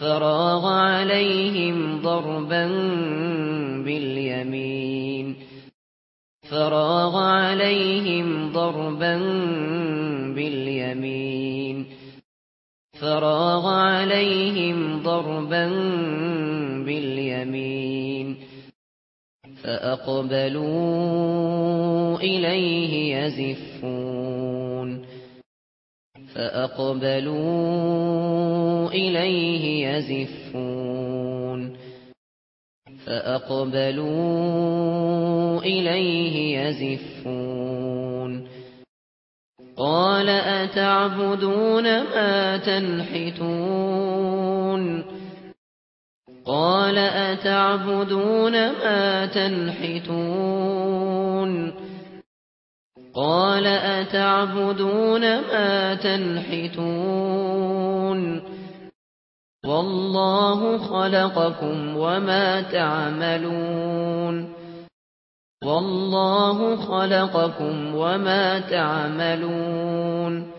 فراغ عليهم ضربا باليمين. فراغ عليهم ضربا باليمين. فراغ عليهم ضربا باليمين. فأقبلوا إليه يزفون. فأقبلوا إليه يزفون. فأقبلوا إليه يزفون قال أتعبدون ما تنحتون قال أتعبدون ما تنحتون قال أتعبدون ما تنحتون والله خلقكم وما تعملون والله خلقكم وما تعملون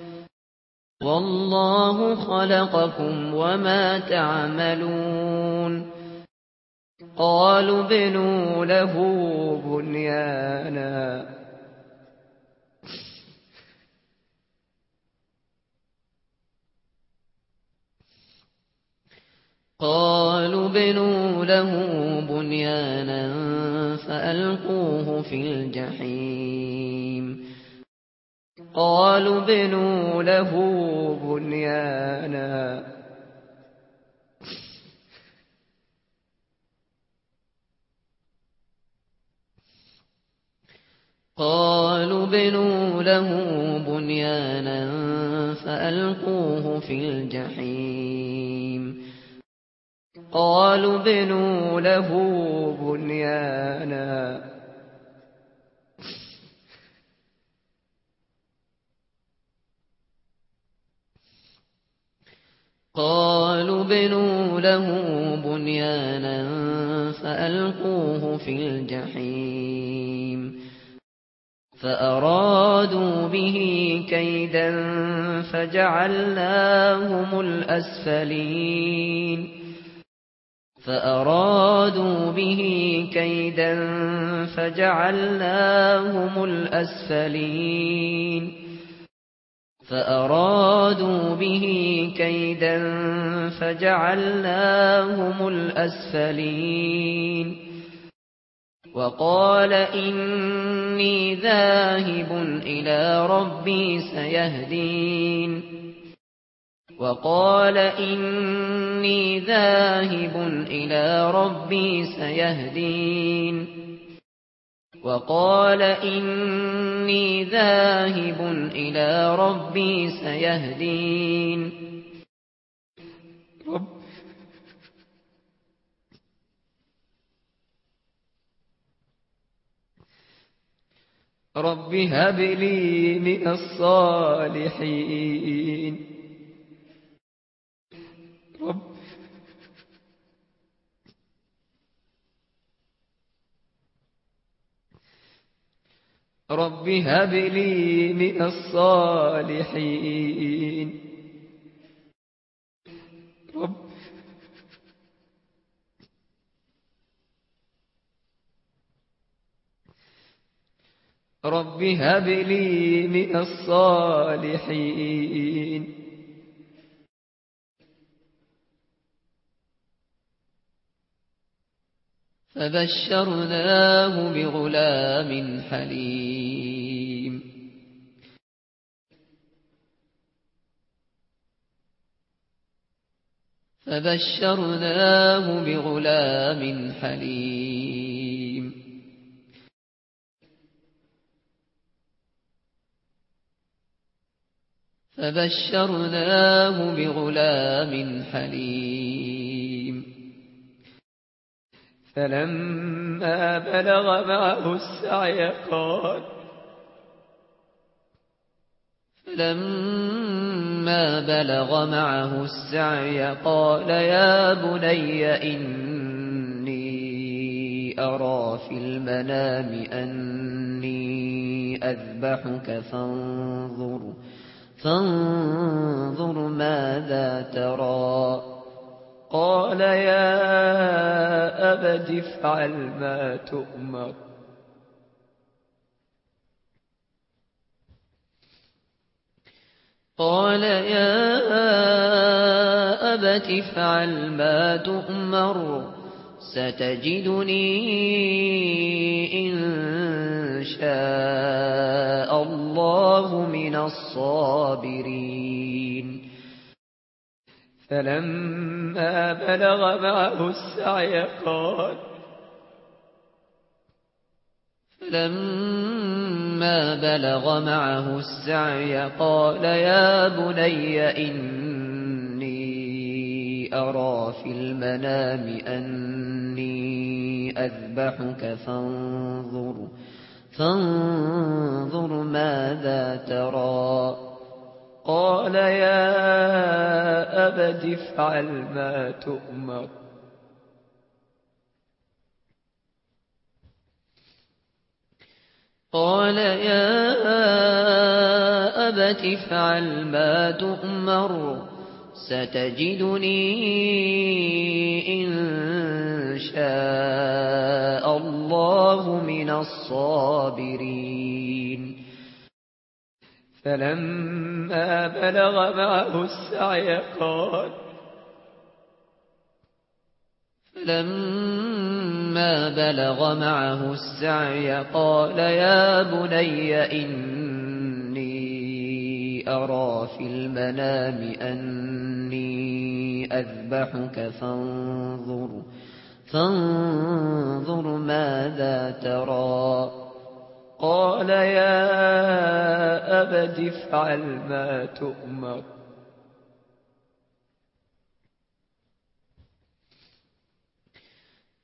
والله خلقكم وما تعملون قالوا بنوا له بنيانا قالوا بنوا له بنيانا فألقوه في الجحيم. قالوا بنوا له بنيانا. قالوا بنوا له بنيانا فألقوه في الجحيم. قالوا قالوا بنوا له بنيانا. قالوا بنوا له بنيانا فألقوه في الجحيم. فأرادوا به كيدا فجعلناهم الأسفلين. فأرادوا به كيدا فجعلناهم الأسفلين فأرادوا به كيدا فجعلناهم الأسفلين وقال إني ذاهب إلى ربي سيهدين وقال إني ذاهب إلى ربي سيهدين. وقال إني ذاهب إلى ربي سيهدين. رب. رب هب لي من الصالحين. رب هب لي من الصالحين. رب. رب هب لي من الصالحين. فبشرناه بغلام حليم. فبشرناه بغلام حليم. فبشرناه بغلام حليم. فلما بلغ معه السعي قال لما بلغ معه السعي قال يا بني إني أرى في المنام أني أذبحك فانظر فانظر ماذا ترى۔ قال يا أبد افعل ما تؤمر۔ قال يا أبت فعل ما تؤمر ستجدني إن شاء الله من الصابرين. فلما بلغ معه السعي قال لما بلغ معه السعي قال يا بني إني أرى في المنام أني أذبحك فانظر فانظر ماذا ترى۔ قال يا أبت افعل ما تؤمر۔ قال يا أبت افعل ما تؤمر ستجدني إن شاء الله من الصابرين. فلما بلغ معه السعي قال لما بلغ معه السعي قال يا بني إني أرى في المنام أني أذبحك فانظر فانظر ماذا ترى. قال يا أبت افعل ما تؤمر.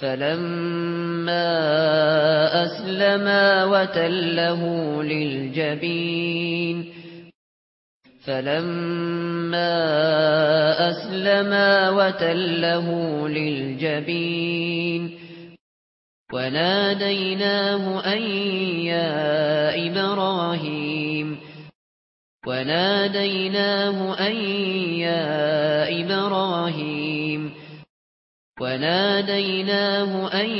فَلَمَّا أَسْلَمَا وَتَلَّهُ لِلْجَبِينِ. فَلَمَّا أَسْلَمَ وَتَلَّهُ لِلْجَبِينِ. وَنَادَيْنَاهُ أَن يَا إِبْرَاهِيمُ. وَنَادَيْنَاهُ أَن يَا إِبْرَاهِيمُ. وناديناه أن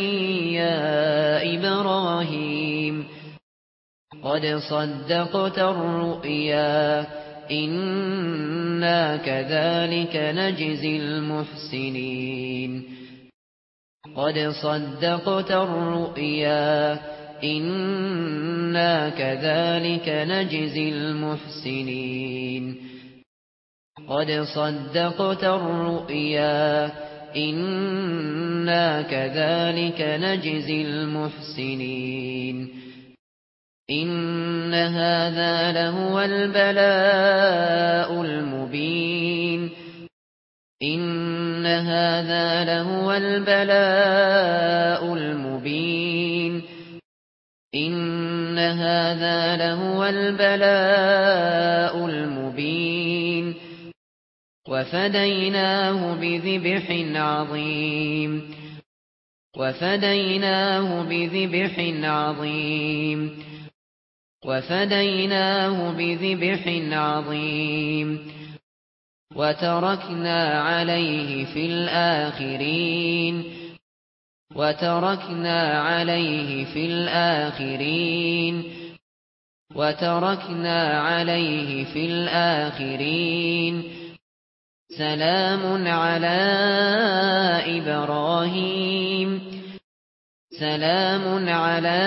يا إبراهيم قد صدقت الرؤيا إنا كذلك نجزي المحسنين قد صدقت الرؤيا إنا كذلك نجزي المحسنين قد صدقت الرؤيا إنا كذلك نجزي المحسنين إن هذا لهو البلاء المبين إن هذا لهو البلاء المبين إن هذا لهو البلاء المبين وفديناه بذبح عظيم. وفديناه بذبح عظيم. وفديناه بذبح عظيم. وتركنا عليه في الآخرين. وتركنا عليه في الآخرين. وتركنا عليه في الآخرين. وتركنا عليه في الآخرين سلام على إبراهيم. سلام على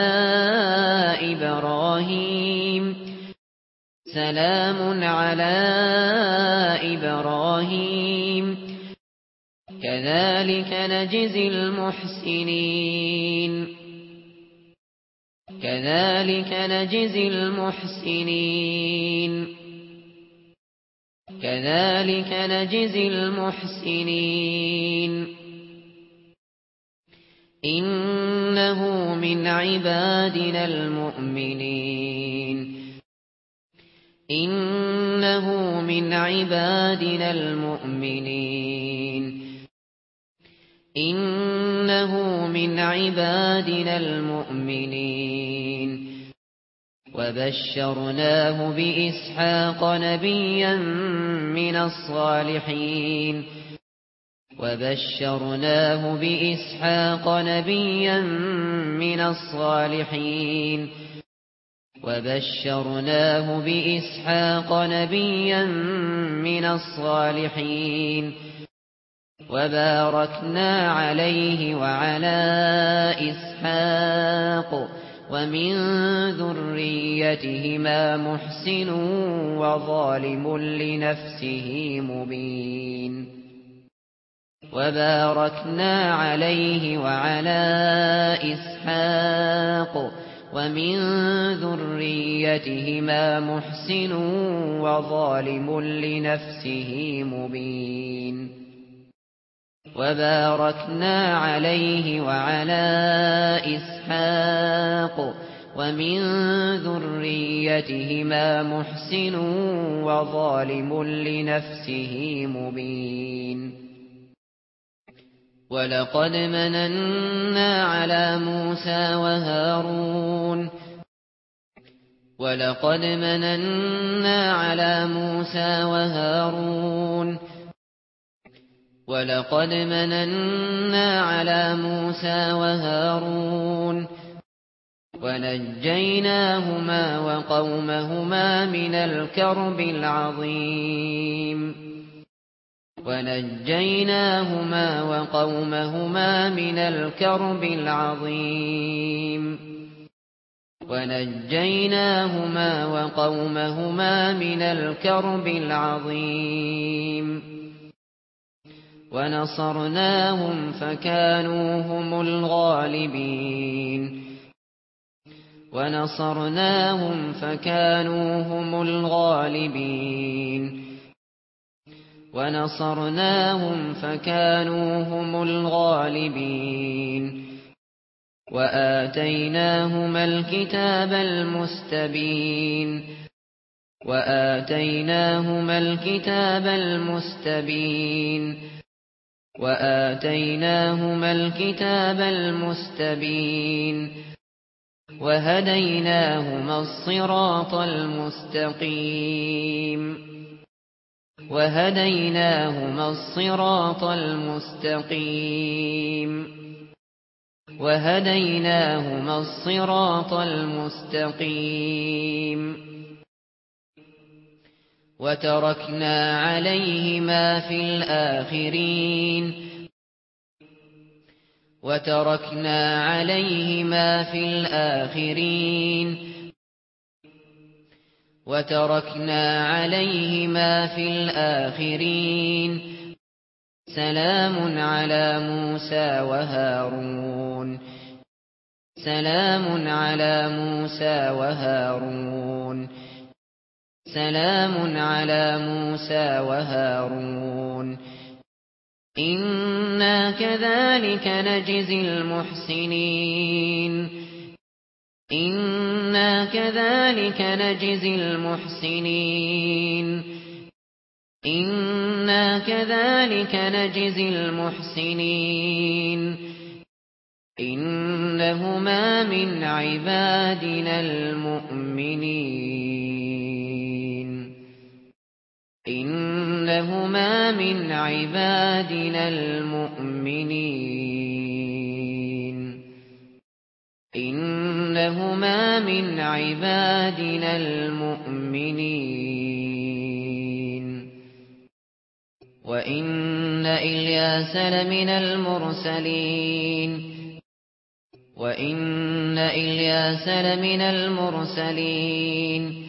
إبراهيم. سلام على إبراهيم. كذلك نجزي المحسنين. كذلك نجزي المحسنين. كذلك نجزي المحسنين. إنه من عبادنا المؤمنين. إنه من عبادنا المؤمنين. إنه من عبادنا المؤمنين. وبشرناه بإسحاق نبيا من الصالحين. وبشرناه بإسحاق نبيا من الصالحين. وبشرناه بإسحاق نبيا من الصالحين. وباركنا عليه وعلى إسحاق. ومن ذريتهما محسن وظالم لنفسه مبين. وباركنا عليه وعلى إسحاق ومن ذريتهما محسن وظالم لنفسه مبين. وباركنا عليه وعلى إسحاق ومن ذريتهما محسن وظالم لنفسه مبين ولقد مننا على موسى وهارون ولقد مننا على موسى وهارون وَلَقَدْ مَنَنَّا عَلَى مُوسَى وَهَارُونَ وَنَجَّيْنَاهُمَا وَقَوْمَهُمَا مِنَ الْكَرْبِ الْعَظِيمِ وَنَجَّيْنَاهُمَا وَقَوْمَهُمَا مِنَ الْكَرْبِ الْعَظِيمِ وَنَجَّيْنَاهُمَا وَقَوْمَهُمَا مِنَ الْكَرْبِ الْعَظِيمِ ونصرناهم فكانوا هم الغالبين. ونصرناهم فكانوا هم الغالبين. ونصرناهم فكانوا هم الغالبين. وآتيناهما الكتاب المستبين. وآتيناهما الكتاب المستبين. وآتيناهما الكتاب المستبين وهديناهما الصراط المستقيم وهديناهما الصراط المستقيم وهديناهما الصراط المستقيم وتركنا عليهما في الآخرين وتركنا عليهما في الآخرين وتركنا عليهما في الآخرين سلام على موسى وهارون سلام على موسى وهارون سلام على موسى وهارون. إنا كذلك نجزي المحسنين. إنا كذلك نجزي المحسنين. إنا كذلك نجزي المحسنين. إنهما من عبادنا المؤمنين. إنهما من عبادنا المؤمنين. إنهما من عبادنا المؤمنين. وإن إلياس لمن المرسلين. وإن إلياس لمن المرسلين.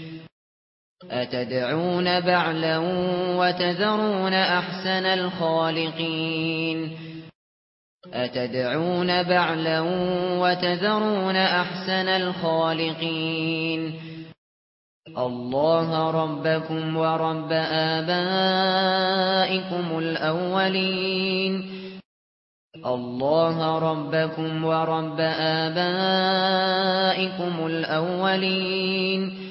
أتدعون بعلا وتذرون أحسن الخالقين أتدعون بعلا وتذرون أحسن الخالقين الله ربكم ورب آبائكم الأولين الله ربكم ورب آبائكم الأولين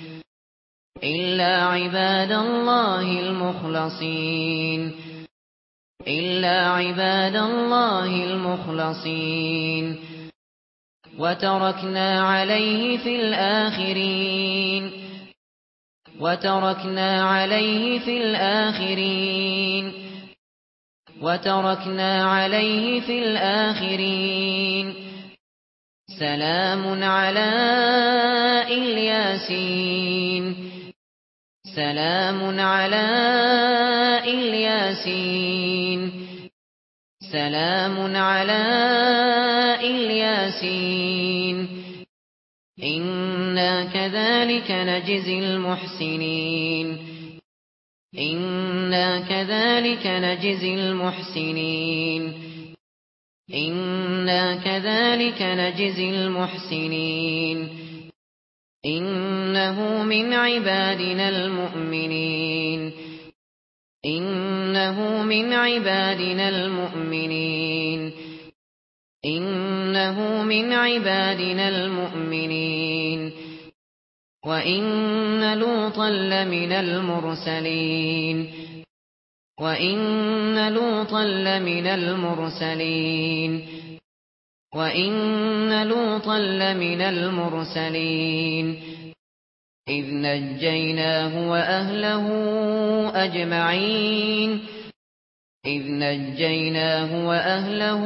إلا عباد الله المخلصين إلا عباد الله المخلصين وتركنا عليه في الآخرين وتركنا عليه في الآخرين وتركنا عليه في الآخرين سلام على إلياسين سلام على إلياسين. سلام على إلياسين. ان كذلك نجزي المحسنين. ان كذلك نجزي المحسنين. إنا كذلك نجزي المحسنين. إنه من عبادنا المؤمنين. إنه من عبادنا المؤمنين. إنه من عبادنا المؤمنين. وإن لوطا لمن المرسلين. وإن لوطا لمن المرسلين. وَإِنَّ لُوطًا لَّمِنَ الْمُرْسَلِينَ إِذْ نَجَّيْنَاهُ وَأَهْلَهُ أَجْمَعِينَ إِذْ نَجَّيْنَاهُ وَأَهْلَهُ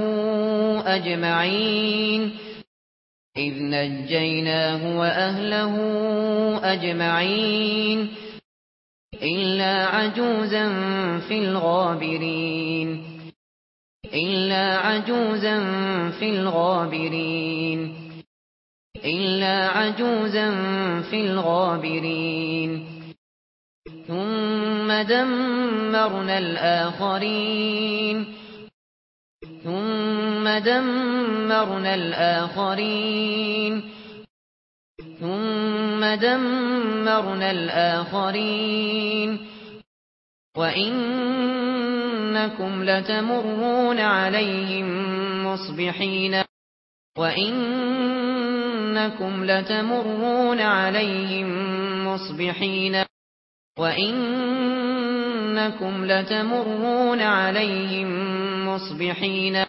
أَجْمَعِينَ إِذْ نَجَّيْنَاهُ وَأَهْلَهُ أَجْمَعِينَ إِلَّا عَجُوزًا فِي الْغَابِرِينَ إلا عجوزا في الغابرين إلا عجوزا في الغابرين ثم دمرنا الآخرين ثم دمرنا الآخرين ثم دمرنا الآخرين وإن انكم لتمرون عليهم مصبحين وانكم لتمرون عليهم مصبحين وانكم لتمرون عليهم مصبحين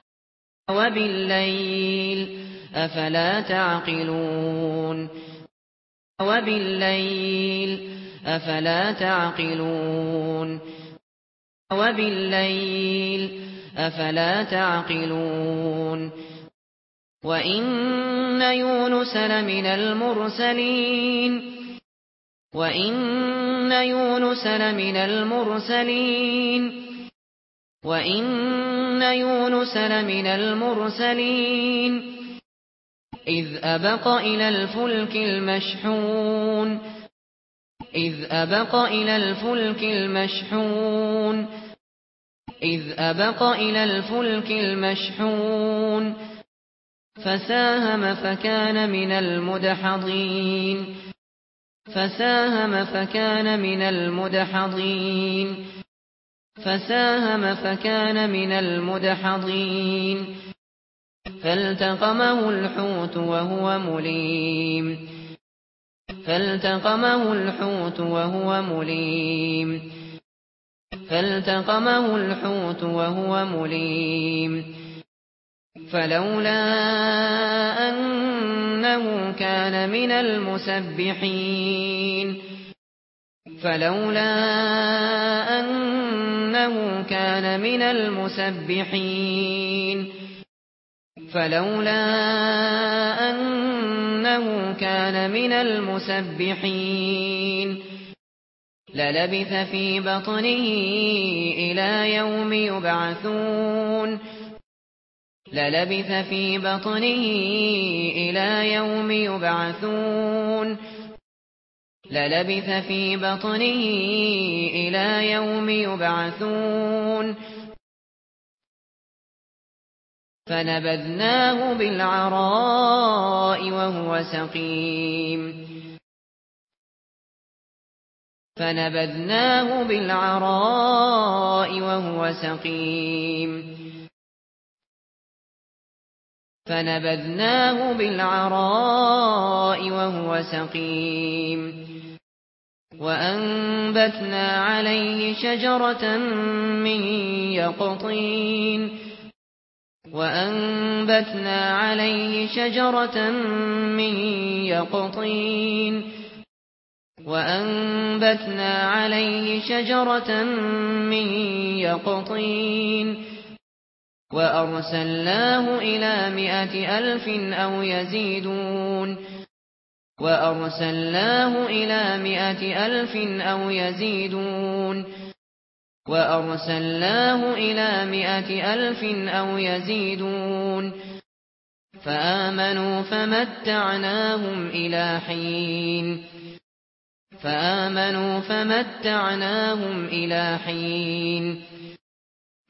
وبالليل افلا تعقلون وبالليل افلا تعقلون وبالليل أفلا تعقلون؟ وإن يونس لمن المرسلين. وإن يونس لمن المرسلين. وإن يونس لمن المرسلين. إذ أبق إلى الفلك المشحون. إذ أبق إلى الفلك المشحون. إذ أبق إلى الفلك المشحون. فساهم فكان من المدحضين. فساهم فكان من المدحضين. فساهم فكان من المدحضين. فالتقمه الحوت وهو مليم. فالتقمه الحوت وهو مليم. فالتقمه الحوت وهو مليم. فلولا انه كان من المسبحين. فلولا انه كان من المسبحين. فلولا ان إنه كان من المسبحين. للبث في بطنه إلى يوم يبعثون. للبث في بطنه إلى يوم يبعثون. للبث في بطنه إلى يوم يبعثون. فنبذناه بالعراء وهو سقيم. فنبذناه بالعراء وهو سقيم. فنبذناه بالعراء وهو سقيم. وأنبتنا عليه شجرة من يقطين. وأنبتنا عليه شجرة من يقطين وأنبتنا عليه شجرة من يقطين وأرسلناه إلى مئة ألف أو يزيدون وأرسلناه إلى مئة ألف أو يزيدون وأرسلناه إلى مئة ألف أو يزيدون فآمنوا فمتعناهم إلى حين فآمنوا فمتعناهم إلى حين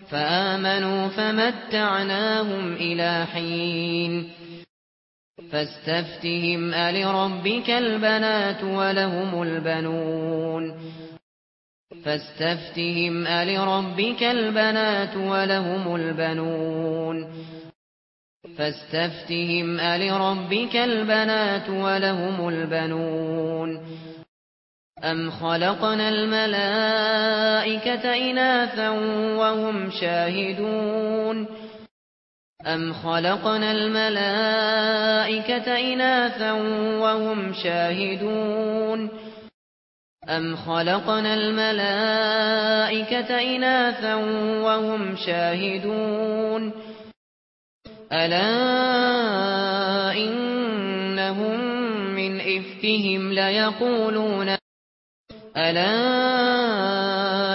فآمنوا فمتعناهم إلى حين فاستفتهم ألربك البنات ولهم البنون فاستفتهم ألربك البنات ولهم البنون. فاستفتهم ألربك البنات ولهم البنون. أم خلقنا الملائكة إناثا وهم شاهدون. أم خلقنا الملائكة إناثا وهم شاهدون. أَمْ خَلَقْنَا الْمَلَائِكَةَ إِنَاثًا وَهُمْ شَاهِدُونَ أَلَا إِنَّهُمْ مِنْ إِفْكِهِمْ لَيَقُولُونَ أَلَا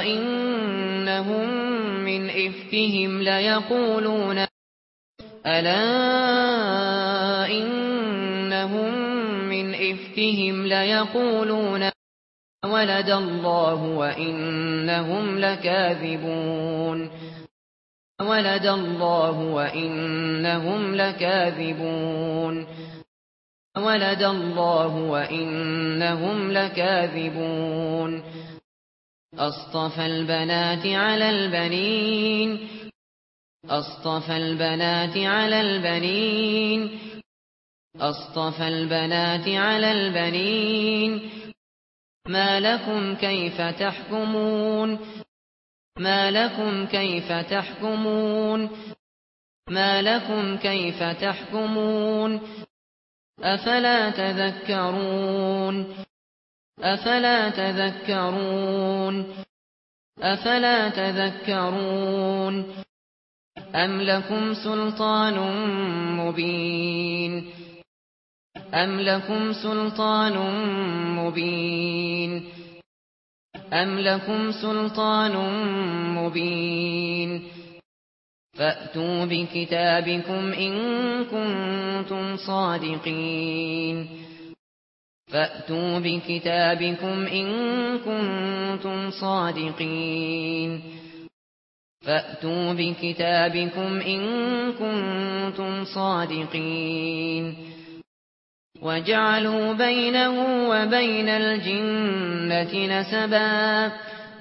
إِنَّهُمْ مِنْ إِفْكِهِمْ لَيَقُولُونَ أَلَا إِنَّهُمْ مِنْ إِفْكِهِمْ لَيَقُولُونَ ولد الله وإنهم لكاذبون. ولد الله وإنهم لكاذبون. ولد الله وإنهم لكاذبون. أصطفى البنات على البنين. أصطفى البنات على البنين. أصطفى البنات على البنين. ما لكم كيف تحكمون؟ ما لكم كيف تحكمون؟ ما لكم كيف تحكمون؟ أفلا تذكرون؟ أفلا تذكرون؟ أفلا تذكرون؟ أم لكم سلطان مبين؟ أَمْ لَكُمْ سُلْطَانٌ مُبِينٌ أَمْ لَكُمْ سُلْطَانٌ مُبِينٌ فَأْتُوا بِكِتَابِكُمْ إِن كُنتُمْ صَادِقِينَ فَأْتُوا بِكِتَابِكُمْ إِن كُنتُمْ صَادِقِينَ فَأْتُوا بِكِتَابِكُمْ إِن كُنتُمْ صَادِقِينَ وَجَعَلُوا بَيْنَهُ وَبَيْنَ الْجِنَّةِ نَسَبًا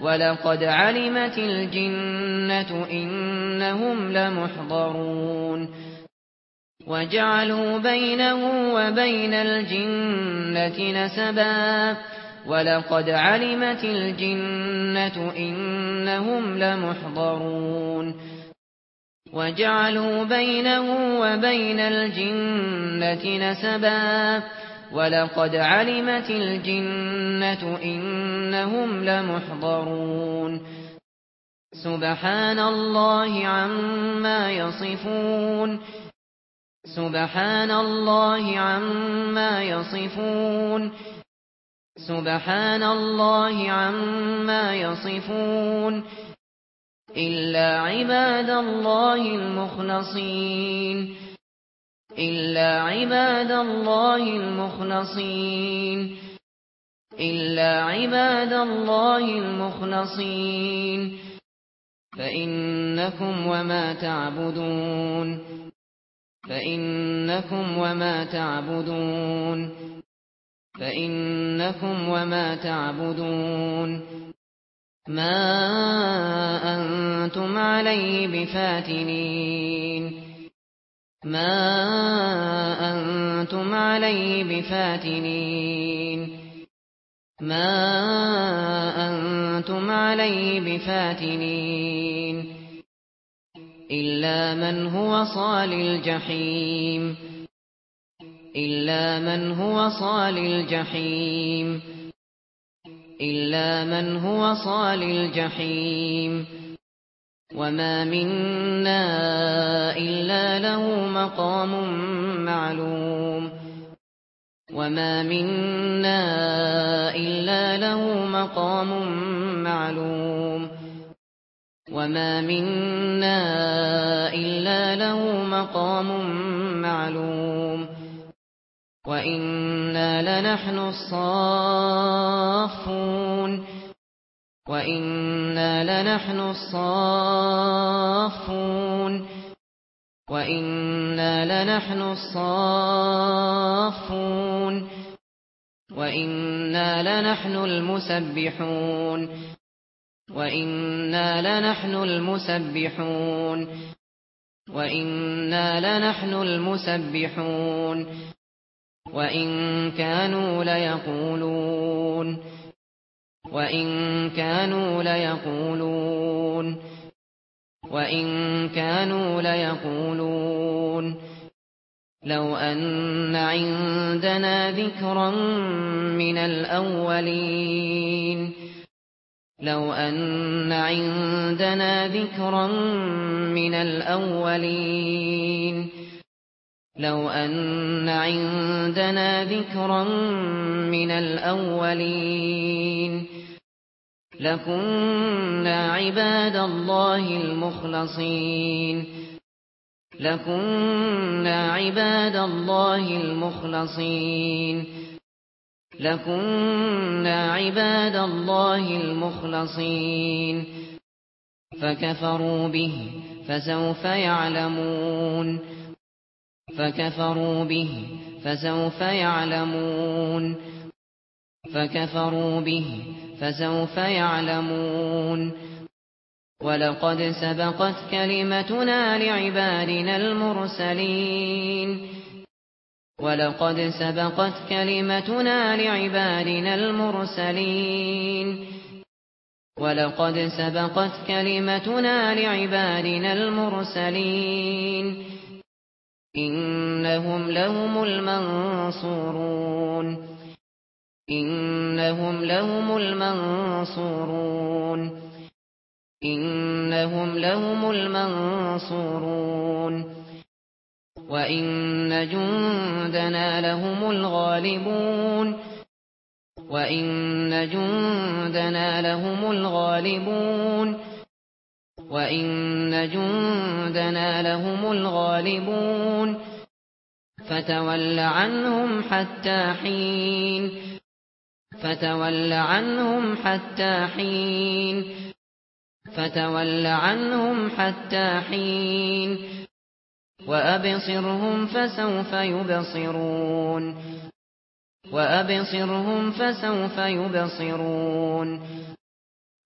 وَلَقَدْ عَلِمَتِ الْجِنَّةُ إِنَّهُمْ لَمُحْضَرُونَ وَجَعَلُوا بَيْنَهُ وَبَيْنَ الْجِنَّةِ نَسَبًا وَلَقَدْ عَلِمَتِ الْجِنَّةُ إِنَّهُمْ لَمُحْضَرُونَ وَجَعَلُوا بَيْنَهُ وَبَيْنَ الْجِنَّةِ نَسَبًا وَلَقَدْ عَلِمَتِ الْجِنَّةُ إِنَّهُمْ لَمُحْضَرُونَ. سُبْحَانَ اللَّهِ عَمَّا يَصِفُونَ. سُبْحَانَ اللَّهِ عَمَّا يَصِفُونَ. سُبْحَانَ اللَّهِ عَمَّا يَصِفُونَ. إلا عباد الله المخلصين إلا عباد الله المخلصين إلا عباد الله المخلصين فإنكم وما تعبدون فإنكم وما تعبدون فإنكم وما تعبدون ما أنتم علي بفاتنين ما أنتم علي بفاتنين ما أنتم علي بفاتنين الا من هو صال الجحيم الا من هو صال الجحيم إلا من هو صال الجحيم وما منا إلا له مقام معلوم وما منا إلا له مقام معلوم وما منا إلا له مقام معلوم وَإِنَّا لَنَحْنُ الصَّافُّونَ وَإِنَّا لَنَحْنُ الصَّافُّونَ وَإِنَّا لَنَحْنُ الصَّافُّونَ وَإِنَّا لَنَحْنُ الْمُسَبِّحُونَ وَإِنَّا لَنَحْنُ الْمُسَبِّحُونَ وَإِنَّا لَنَحْنُ الْمُسَبِّحُونَ وَإِن كَانُوا لَيَقُولُونَ وَإِن كَانُوا لَيَقُولُونَ وَإِن كَانُوا لَيَقُولُونَ لَوْ أَنَّ عِندَنَا ذِكْرًا مِنَ الْأَوَّلِينَ لَوْ أَنَّ عِندَنَا ذِكْرًا مِنَ الْأَوَّلِينَ لو أن عندنا ذكرا من الأولين لكنا عباد الله المخلصين لكنا عباد الله المخلصين لكنا عباد الله المخلصين فكفروا به فسوف يعلمون فكفروا به فسوف يعلمون فكفروا به فسوف يعلمون ولقد سبقت كلمتنا لعبادنا المرسلين ولقد سبقت كلمتنا لعبادنا المرسلين ولقد سبقت كلمتنا لعبادنا المرسلين إنهم لهم المنصورون. إنهم لهم المنصورون. إنهم لهم المنصورون. وإن جندنا لهم الغالبون. وإن جندنا لهم الغالبون. وَإِنَّ جُندَنَا لَهُمُ الْغَالِبُونَ فَتَوَلَّ عَنْهُمْ حَتَّى حِينٍ فَتَوَلَّ عَنْهُمْ حَتَّى حِينٍ فَتَوَلَّ عَنْهُمْ حَتَّى حِينٍ وَأَبْصِرْهُمْ فَسَوْفَ يُبْصِرُونَ وَأَبْصِرْهُمْ فَسَوْفَ يُبْصِرُونَ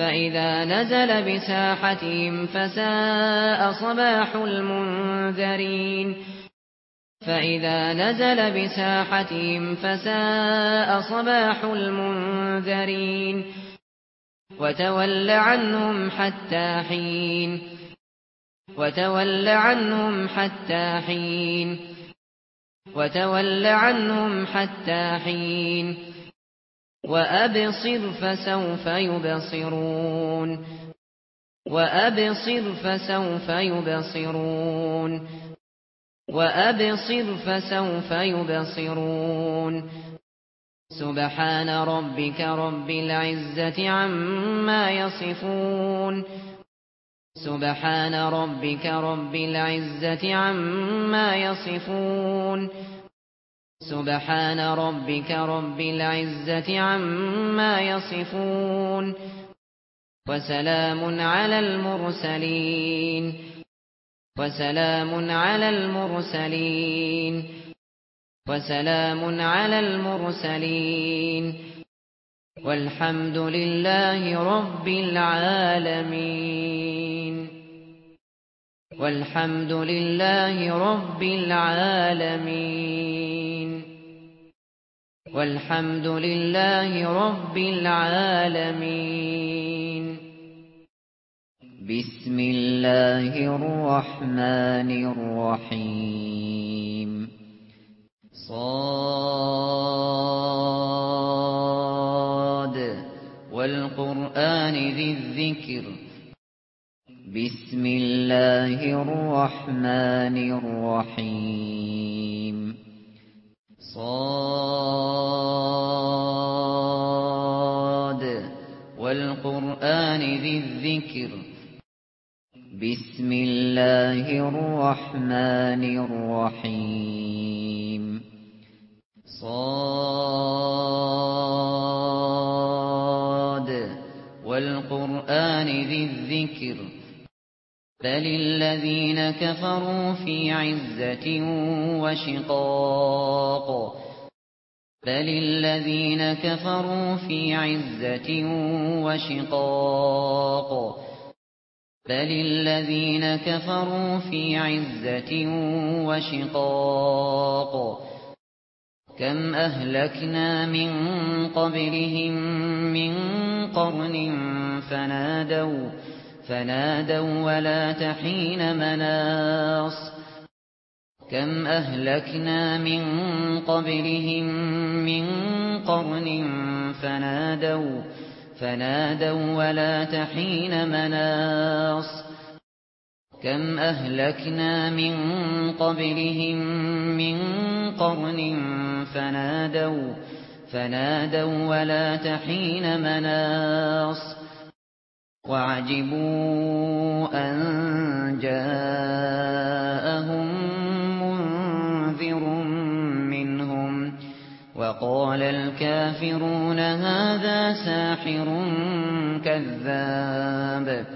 فإذا نزل بساحتهم فساء صباح المنذرين فإذا نزل بساحتهم فساء صباح المنذرين وتول عنهم حتى حين وتول عنهم حتى حين وتول عنهم حتى حين وَأَبْصِرْ فَسَوْفَ يُبْصِرُونَ وَأَبْصِرْ فَسَوْفَ يُبْصِرُونَ وَأَبْصِرْ فَسَوْفَ يُبْصِرُونَ سُبْحَانَ رَبِّكَ رَبِّ الْعِزَّةِ عَمَّا يَصِفُونَ سُبْحَانَ رَبِّكَ رَبِّ الْعِزَّةِ عَمَّا يَصِفُونَ سبحان ربك رب العزة عما يصفون وسلام على المرسلين وسلام على المرسلين وسلام على المرسلين والحمد لله رب العالمين والحمد لله رب العالمين والحمد لله رب العالمين. بسم الله الرحمن الرحيم. صاد. والقرآن ذي الذكر. بسم الله الرحمن الرحيم. صاد والقرآن ذي الذكر. بسم الله الرحمن الرحيم. صاد والقرآن ذي الذكر. بل الذين كفروا في عزة وشقاق بل الذين كفروا في عزة وشقاق بل الذين كفروا في عزة وشقاق كم أهلكنا من قبلهم من قرن فنادوا فنادوا ولا تحين مناص. كم أهلكنا من قبلهم من قرن فنادوا فنادوا ولا تحين مناص. كم أهلكنا من قبلهم من قرن فنادوا فنادوا ولا تحين مناص. وَعَجِبُوا أَن جَاءَهُم مُّنذِرٌ مِّنْهُمْ وَقَالَ الْكَافِرُونَ هَذَا سَاحِرٌ كَذَّابٌ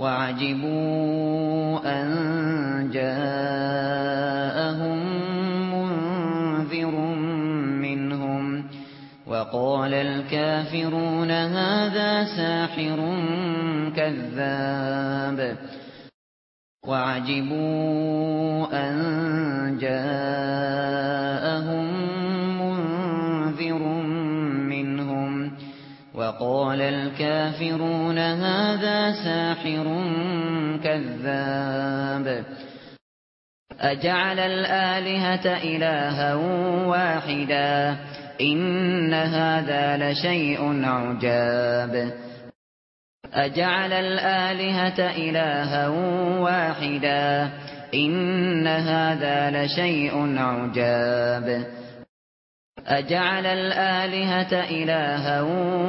وَعَجِبُوا أَن جَاءَهُم الكافرون هذا ساحر كذاب وعجبوا أن جاءهم منذر منهم وقال الكافرون هذا ساحر كذاب أجعل الآلهة إلها واحدا إن هذا لشيء عجاب. أجعل الآلهة إلها واحدا. إن هذا لشيء عجاب. أجعل الآلهة إلها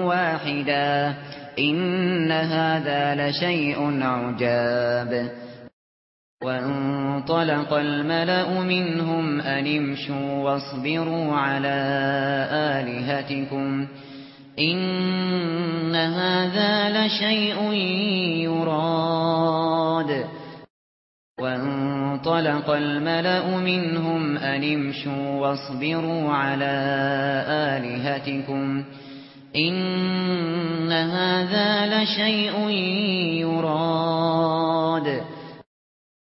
واحدا. إن هذا لشيء عجاب. وانطلق الملأ منهم أن امشوا واصبروا على آلهتكم إن هذا لشيء يراد وانطلق الملأ منهم أن امشوا واصبروا على آلهتكم إن هذا لشيء يراد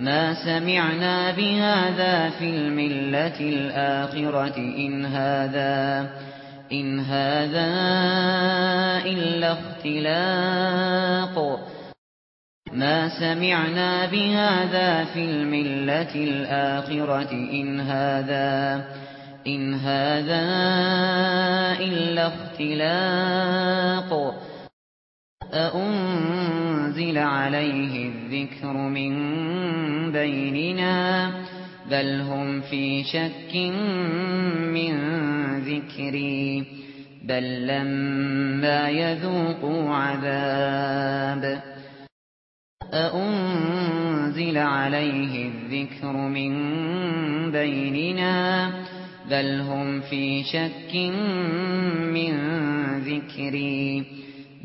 ما سمعنا بهذا في الملة الآخرة إن هذا إن هذا إلا اختلاق. ما سمعنا بهذا في الملة الآخرة إن هذا إن هذا إلا اختلاق. أأنت أنزل عليه الذكر من بيننا بل هم في شك من ذكري بل لما يذوقوا عذاب أأنزل عليه الذكر من بيننا بل هم في شك من ذكري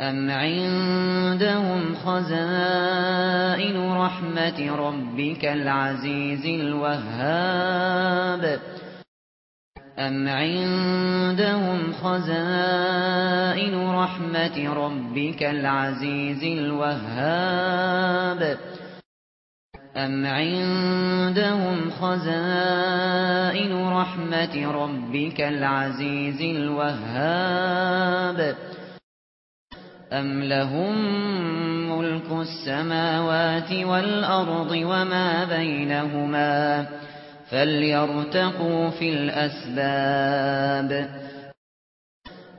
أَمْ عِندَهُمْ خَزَائِنُ رَحْمَةِ رَبِّكَ الْعَزِيزِ الْوَهَّابِ أَمْ عِندَهُمْ خَزَائِنُ رَحْمَةِ رَبِّكَ الْعَزِيزِ الْوَهَّابِ أَمْ عِندَهُمْ خَزَائِنُ رَحْمَةِ رَبِّكَ الْعَزِيزِ الْوَهَّابِ أَمْ لَهُم مُلْكُ السَّمَاوَاتِ وَالْأَرْضِ وَمَا بَيْنَهُمَا فَلْيَرْتَقُوا فِي الْأَسْبَابِ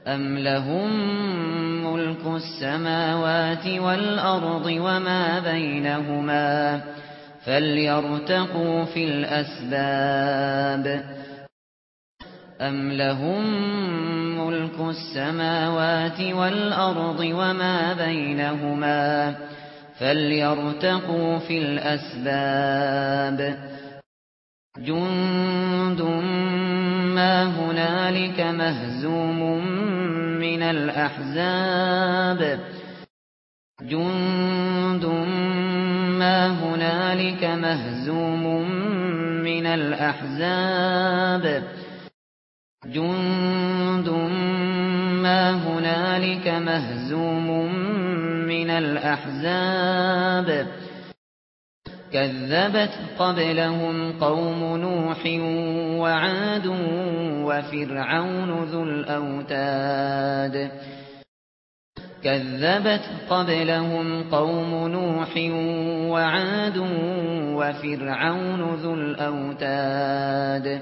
أَمْ لَهُم مُلْكُ السَّمَاوَاتِ وَالْأَرْضِ وَمَا بَيْنَهُمَا فَلْيَرْتَقُوا فِي الْأَسْبَابِ أَمْ لَهُم ملك السماوات والأرض وما بينهما فليرتقوا في الأسباب. جند ما هنالك مهزوم من الأحزاب. جند ما هنالك مهزوم من الأحزاب. جند ما هنالك مهزوم من الأحزاب. كذبت قبلهم قوم نوح وعاد وفرعون ذو الأوتاد. كذبت قبلهم قوم نوح وعاد وفرعون ذو الأوتاد.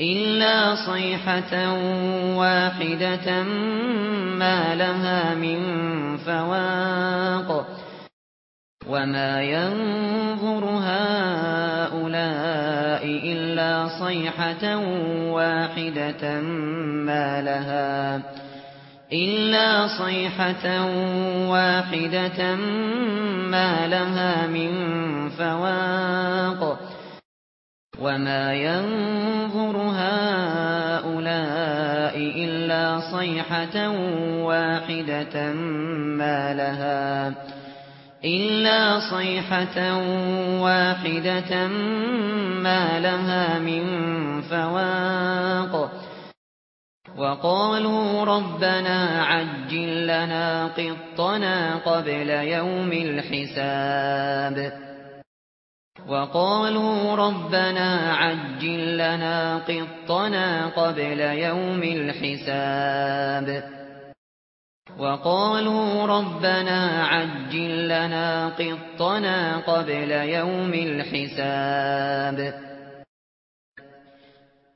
إلا صيحة واحدة ما لها من فواق وما ينظر هؤلاء إلا صيحة واحدة ما لها إلا صيحة واحدة ما لها من فواق وما ينظر هؤلاء إلا صيحة واحدة ما لها إلا صيحة واحدة ما لها من فواق وقالوا ربنا عجل لنا قطنا قبل يوم الحساب وقالوا ربنا عجل لنا قطنا قبل يوم الحساب. وقالوا ربنا عجل لنا قطنا قبل يوم الحساب.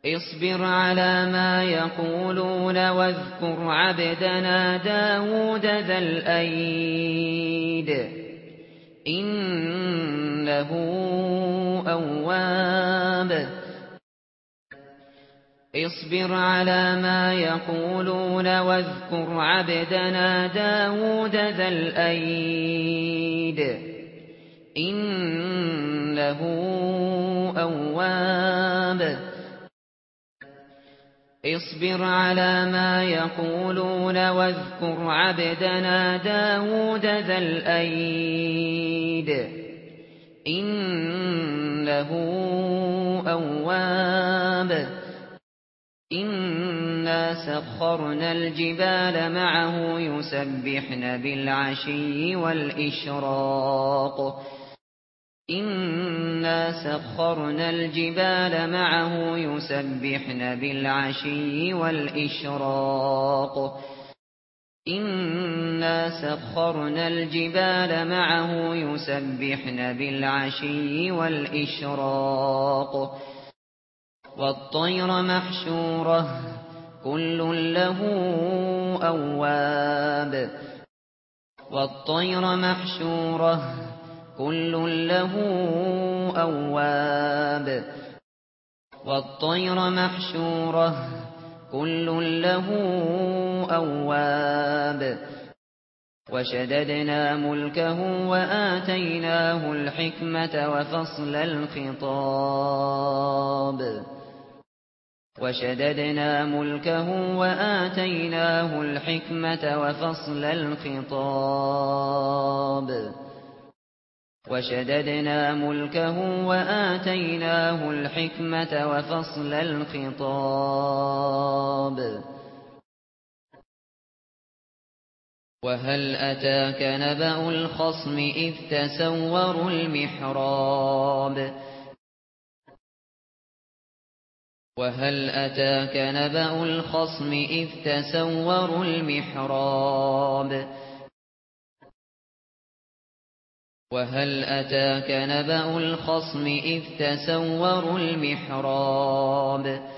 اصبر على ما يقولون واذكر عبدنا داود ذا الأيد. إن له أواب اصبر على ما يقولون واذكر عبدنا داود ذا الأيد إنه أواب اصبر على ما يقولون واذكر عبدنا داود ذا الأيد إنه أواب. إنا سخرنا الجبال معه يسبحن بالعشي والإشراق. إنا سخرنا الجبال معه يسبحن بالعشي والإشراق. إنا سخرنا الجبال معه يسبحن بالعشي والإشراق والطير محشورة كل له أواب والطير محشورة كل له أواب والطير محشورة كل له أواب. وشددنا ملكه وآتيناه الحكمة وفصل الخطاب. وشددنا ملكه وآتيناه الحكمة وفصل الخطاب. وشددنا ملكه وآتيناه الحكمة وفصل الخطاب. وهل أتاك نبأ الخصم إذ تسوروا المحراب؟ وهل أتاك نبأ الخصم إذ تسوروا المحراب؟ وهل أتاك نبأ الخصم إذ تسوروا المحراب؟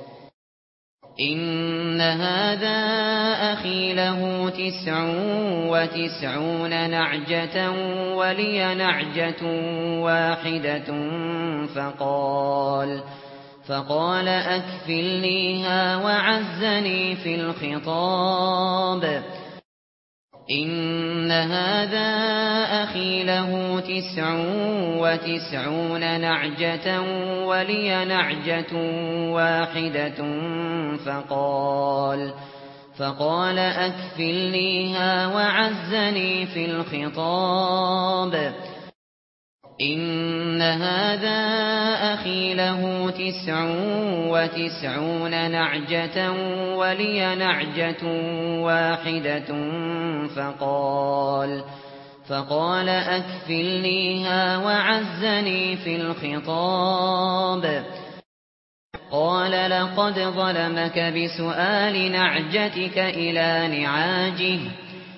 إن هذا أخي له تسع وتسعون نعجة ولي نعجة واحدة فقال فقال أكفلنيها وعزني في الخطاب إن هذا أخي له تسع وتسعون نعجة ولي نعجة واحدة فقال فقال أكفلنيها وعزني في الخطاب ان هذا أخي له 99 نعجه ولي نعجه واحدة فقال فقال اكفلنيها وعزني في الخطاب قال لقد ظلمك بسؤال نعجتك إلى نعاجه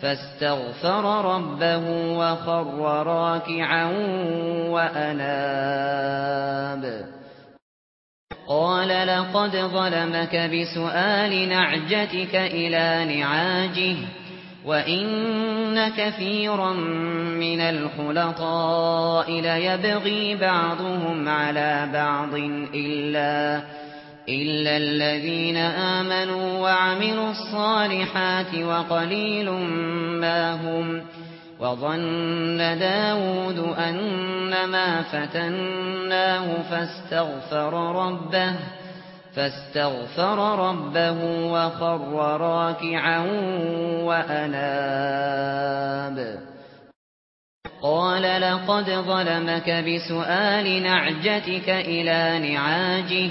فاستغفر ربه وخر راكعا وأناب. قال لقد ظلمك بسؤال نعجتك إلى نعاجه وَإِنَّ كَثِيرًا مِنَ الْخُلَطَاءِ لَيَبْغِي بَعْضُهُمْ عَلَى بَعْضٍ إِلَّا إلا الذين آمنوا وعملوا الصالحات وقليل ما هم وظن داود أن ما فتناه فاستغفر ربه فاستغفر ربه وخر راكعا وأناب قال لقد ظلمك بسؤال نعجتك إلى نعاجه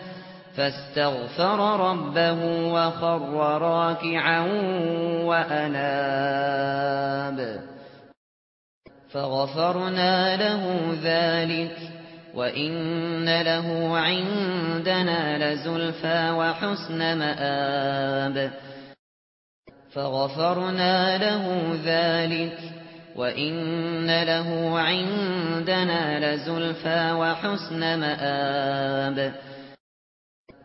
فاستغفر ربه وخر راكعا وأناب. فغفرنا له ذلك وإن له عندنا لزلفى وحسن مآب. فغفرنا له ذلك وإن له عندنا لزلفى وحسن مآب.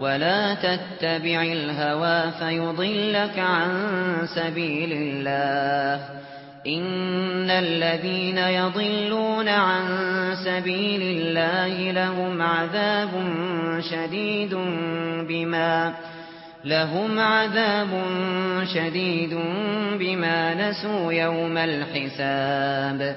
ولا تتبع الهوى فيضلك عن سبيل الله ان الذين يضلون عن سبيل الله لهم عذاب شديد بما لهم عذاب شديد بما نسوا يوم الحساب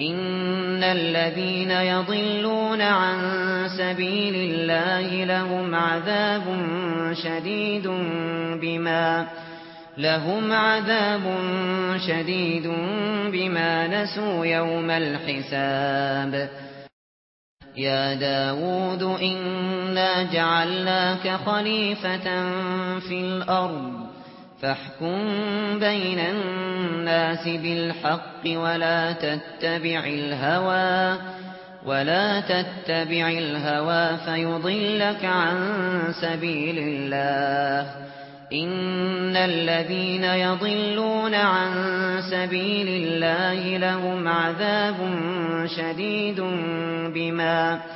ان الذين يضلون عن سبيل الله لهم عذاب شديد بما لهم عذاب شديد بما نسوا يوم الحساب يا داوود إنا جعلناك خليفة في الأرض فاحكم بين الناس بالحق ولا تتبع الهوى ولا تتبع الهوى فيضلك عن سبيل الله. إن الذين يضلون عن سبيل الله لهم عذاب شديد بما كانوا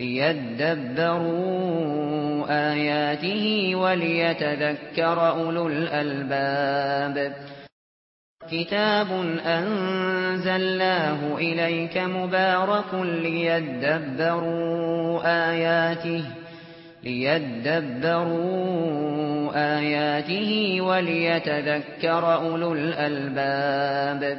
ليدبروا آياته وليتذكر أولو الألباب كتاب أنزلناه إليك مبارك ليدبروا آياته ليدبروا آياته وليتذكر أولو الألباب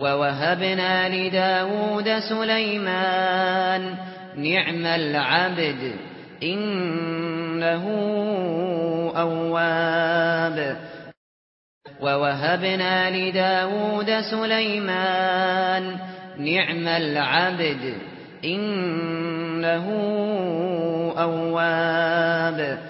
وَوَهَبْنَا لِدَاوُودَ سُلَيْمَانَ نِعْمَ الْعَبْدُ إِنَّهُ أَوَّابٌ. وَوَهَبْنَا لِدَاوُودَ سُلَيْمَانَ نِعْمَ الْعَبْدُ إِنَّهُ أَوَّابٌ.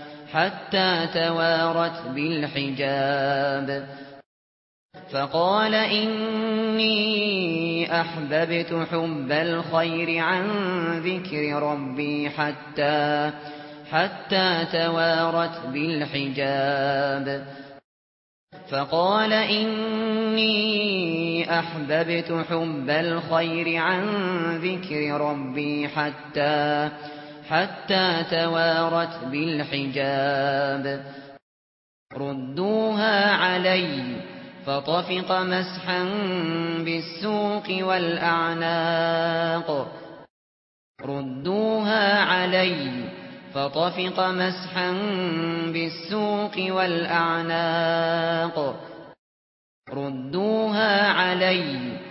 حتى توارت بالحجاب. فقال إني أحببت حب الخير عن ذكر ربي حتى حتى توارت بالحجاب. فقال إني أحببت حب الخير عن ذكر ربي حتى حتى حتى توارت بالحجاب. ردوها علي فطفق مسحا بالسوق والأعناق. ردوها علي فطفق مسحا بالسوق والأعناق. ردوها علي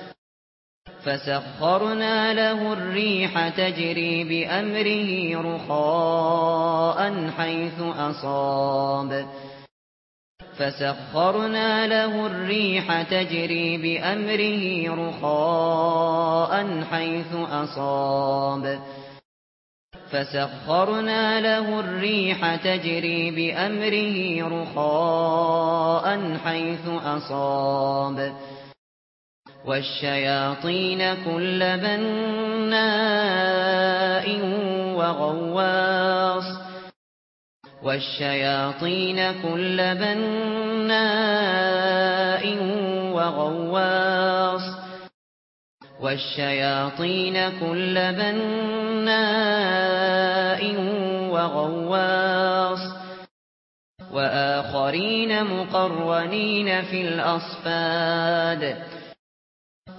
فسخرنا له الريح تجري بأمره رخاء حيث أصاب. فسخرنا له الريح تجري بأمره رخاء حيث أصاب. فسخرنا له الريح تجري بأمره رخاء حيث أصاب. والشياطين كل بناء وغواص والشياطين كل بناء وغواص والشياطين كل بناء وغواص وآخرين مقرنين في الأصفاد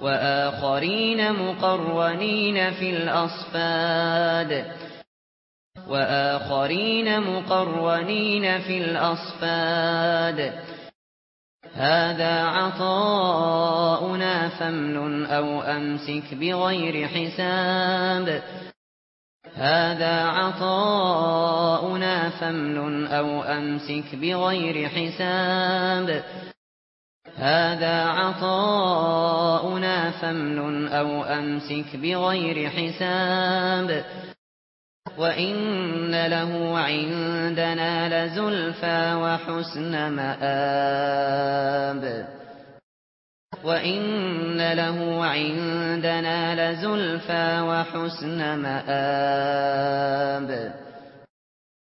وآخرين مقرنين في الأصفاد وآخرين مقرنين في الأصفاد هذا عطاؤنا فمن أو أمسك بغير حساب. هذا عطاؤنا فمن أو أمسك بغير حساب. هذا عطاؤنا فمن أو أمسك بغير حساب وإن له عندنا لزلفى وحسن مآب وإن له عندنا لزلفى وحسن مآب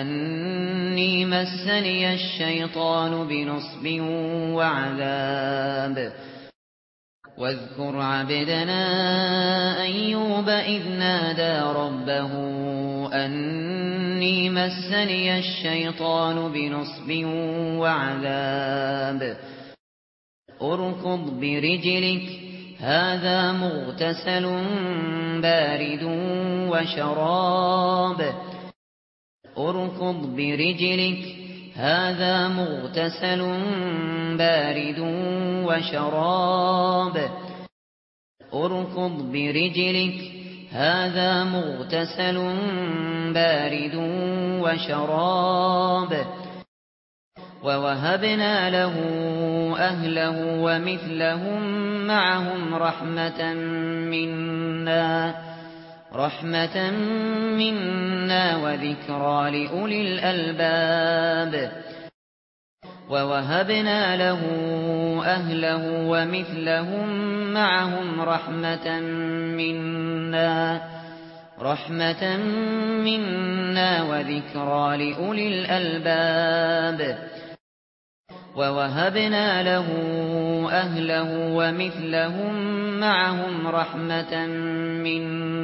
أني مسني الشيطان بنصب وعذاب. واذكر عبدنا أيوب إذ نادى ربه أني مسني الشيطان بنصب وعذاب. أركض برجلك هذا مغتسل بارد وشراب. اركض برجلك. هذا مغتسل بارد وشراب. اركض برجلك. هذا مغتسل بارد وشراب. ووهبنا له أهله ومثلهم معهم رحمة منا. رحمة منا وذكرى لأولي الألباب ووهبنا له أهله ومثلهم معهم رحمة منا رحمة منا وذكرى لأولي الألباب ووهبنا له أهله ومثلهم معهم رحمة منا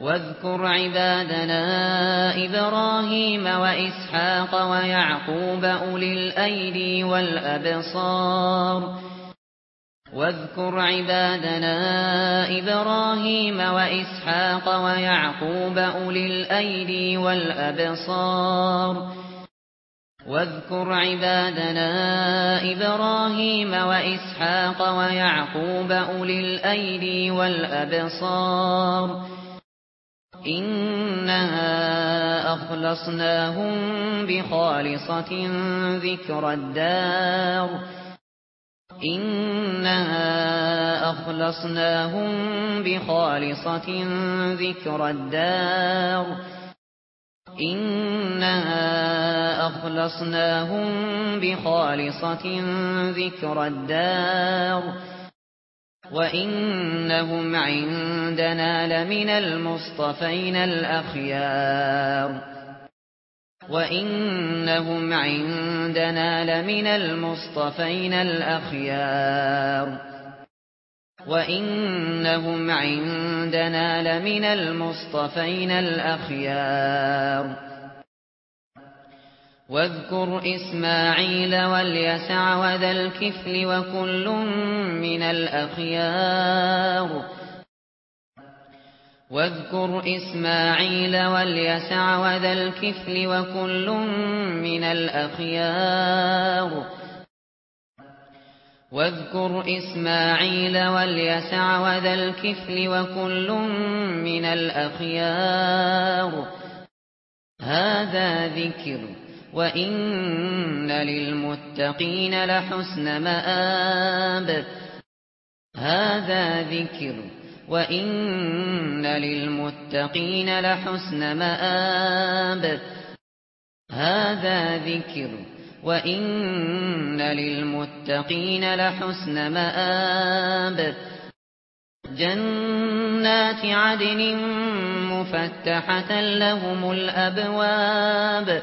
واذكر عبادنا إبراهيم وإسحاق ويعقوب أولي الأيدي والأبصار. واذكر عبادنا إبراهيم وإسحاق ويعقوب أولي الأيدي والأبصار. واذكر عبادنا إبراهيم وإسحاق ويعقوب أولي الأيدي والأبصار. إنا أَخْلَصْنَاهُمْ بِخَالِصَةٍ ذكرى الدَّارِ إنا أَخْلَصْنَاهُمْ بِخَالِصَةٍ ذكرى الدَّارِ إنا أَخْلَصْنَاهُمْ بِخَالِصَةٍ ذكرى الدَّارِ وَإِنَّهُمْ عِندَنَا لَمِنَ الْمُصْطَفَيْنَ الْأَخْيَارِ وَإِنَّهُمْ عِندَنَا لَمِنَ الْمُصْطَفَيْنَ الْأَخْيَارِ وَإِنَّهُمْ عِندَنَا لَمِنَ الْمُصْطَفَيْنَ الْأَخْيَارِ واذكر إسماعيل واليسع وذا الكفل وكل من الأخيار. واذكر إسماعيل واليسع وذا الكفل وكل من الأخيار. واذكر إسماعيل واليسع وذا الكفل وكل من الأخيار. هذا ذكر. وَإِنَّ لِلْمُتَّقِينَ لَحُسْنَ مَآبٍ. هَذَا ذِكْرٌ. وَإِنَّ لِلْمُتَّقِينَ لَحُسْنَ مَآبٍ. هَذَا ذِكْرٌ. وَإِنَّ لِلْمُتَّقِينَ لَحُسْنَ مَآبٍ. جَنَّاتِ عَدْنٍ مُفَتَّحَةً لَهُمُ الْأَبْوَابُ.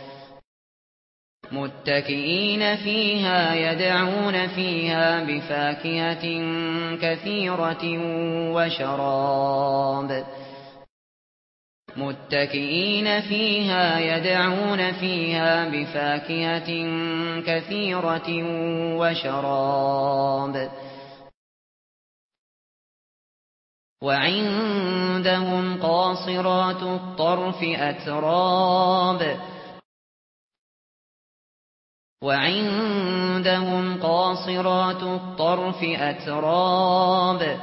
متكئين فيها يدعون فيها بفاكهة كثيرة وشراب. متكئين فيها يدعون فيها بفاكهة كثيرة وشراب. وعندهم قاصرات الطرف أتراب. وعندهم قاصرات الطرف أتراب.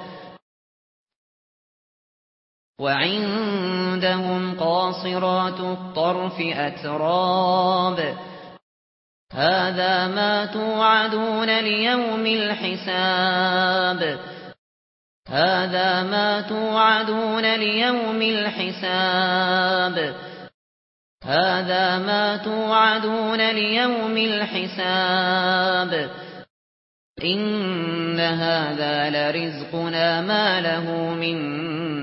وعندهم قاصرات الطرف أتراب. هذا ما توعدون ليوم الحساب. هذا ما توعدون ليوم الحساب. هذا ما توعدون ليوم الحساب. إن هذا لرزقنا ما له من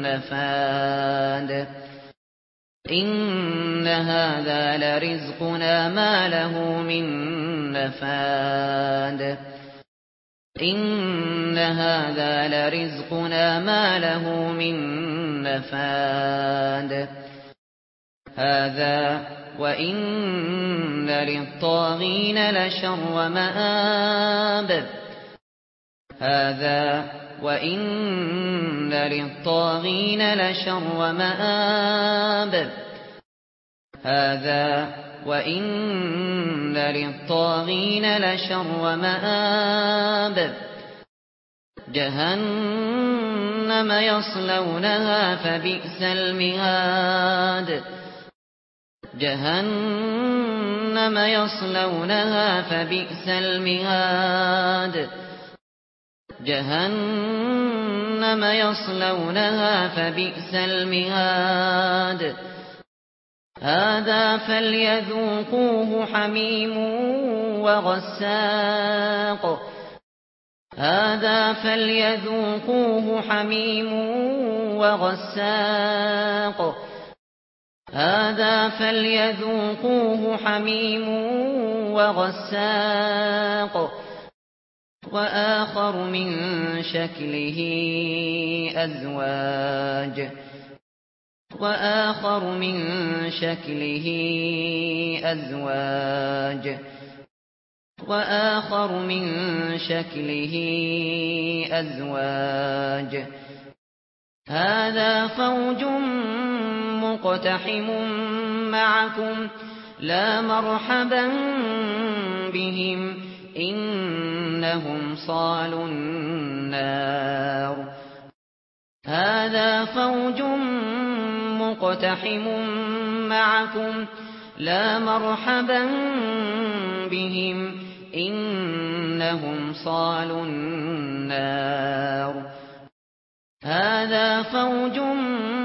نفاد. إن هذا لرزقنا ما له من نفاد. إن هذا لرزقنا ما له من نفاد. هذا وإن للطاغين لشر مآب هذا وإن للطاغين لشر مآب هذا وإن للطاغين لشر مآب جهنم يصلونها فبئس المهاد. جهنم يصلونها فبئس المهاد. جهنم يصلونها فبئس المهاد. هذا فليذوقوه حميم وغساق. هذا فليذوقوه حميم وغساق. هذا فليذوقوه حميم وغساق وآخر من شكله أزواج وآخر من شكله أزواج وآخر من شكله أزواج هذا فوج مبين مقتحم معكم لا مرحبا بهم إنهم صالوا النار. هذا فوج مقتحم معكم لا مرحبا بهم إنهم صالوا النار. هذا فوج مقتحم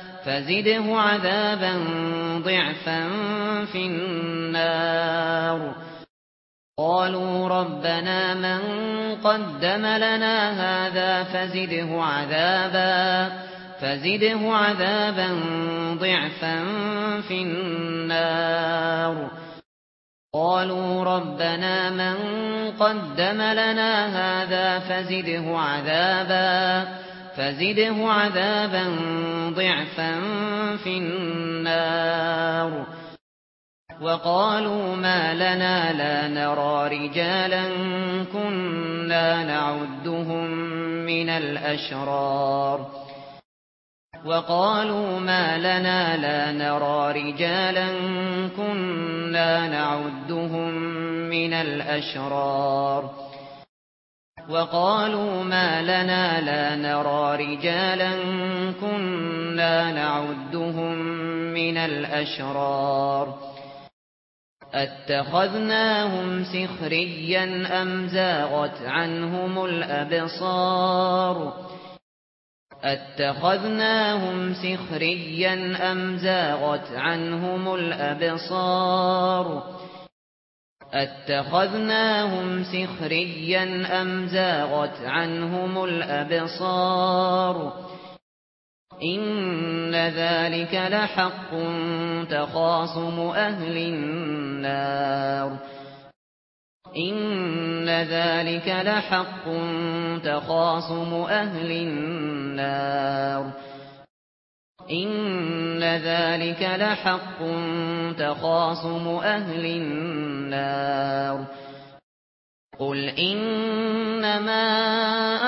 فزده عذابا ضعفا في النار. قالوا ربنا من قدم لنا هذا فزده عذابا فزده عذابا ضعفا في النار. قالوا ربنا من قدم لنا هذا فزده عذابا فزده عذابا ضعفا في النار. وقالوا ما لنا لا نرى رجالا كنا نعدهم من الأشرار. وقالوا ما لنا لا نرى رجالا كنا نعدهم من الأشرار. وقالوا ما لنا لا نرى رجالا كنا نعدهم من الأشرار أتخذناهم سخريا أم زاغت عنهم الأبصار أتخذناهم سخريا أم زاغت عنهم الأبصار اتخذناهم سخريا أم زاغت عنهم الأبصار إن ذلك لحق تخاصم أهل النار إن ذلك لحق تخاصم أهل النار إن إن ذلك لحق تخاصم أهل النار قل إنما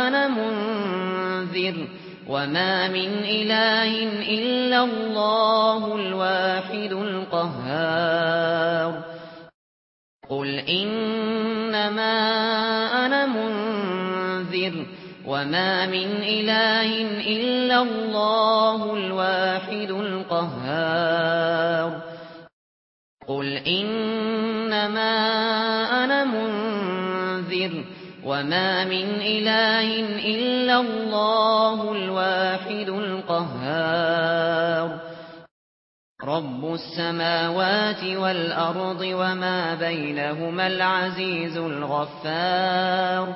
أنا منذر وما من إله إلا الله الواحد القهار قل إنما أنا منذر وما من إله إلا الله الواحد القهار قل إنما أنا منذر وما من إله إلا الله الواحد القهار رب السماوات والأرض وما بينهما العزيز الغفار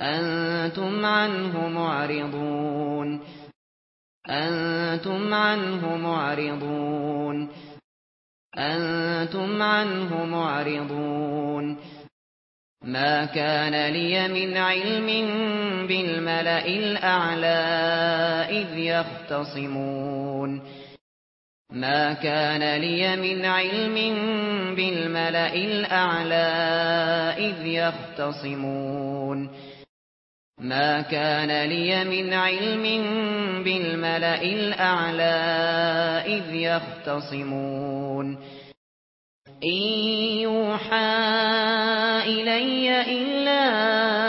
أنتم عنه معرضون. أنتم عنه معرضون. أنتم عنه معرضون. ما كان لي من علم بالملأ الأعلى إذ يختصمون. ما كان لي من علم بالملأ الأعلى إذ يختصمون. ما كان لي من علم بالملأ الأعلى إذ يختصمون إن يوحى إلي إلا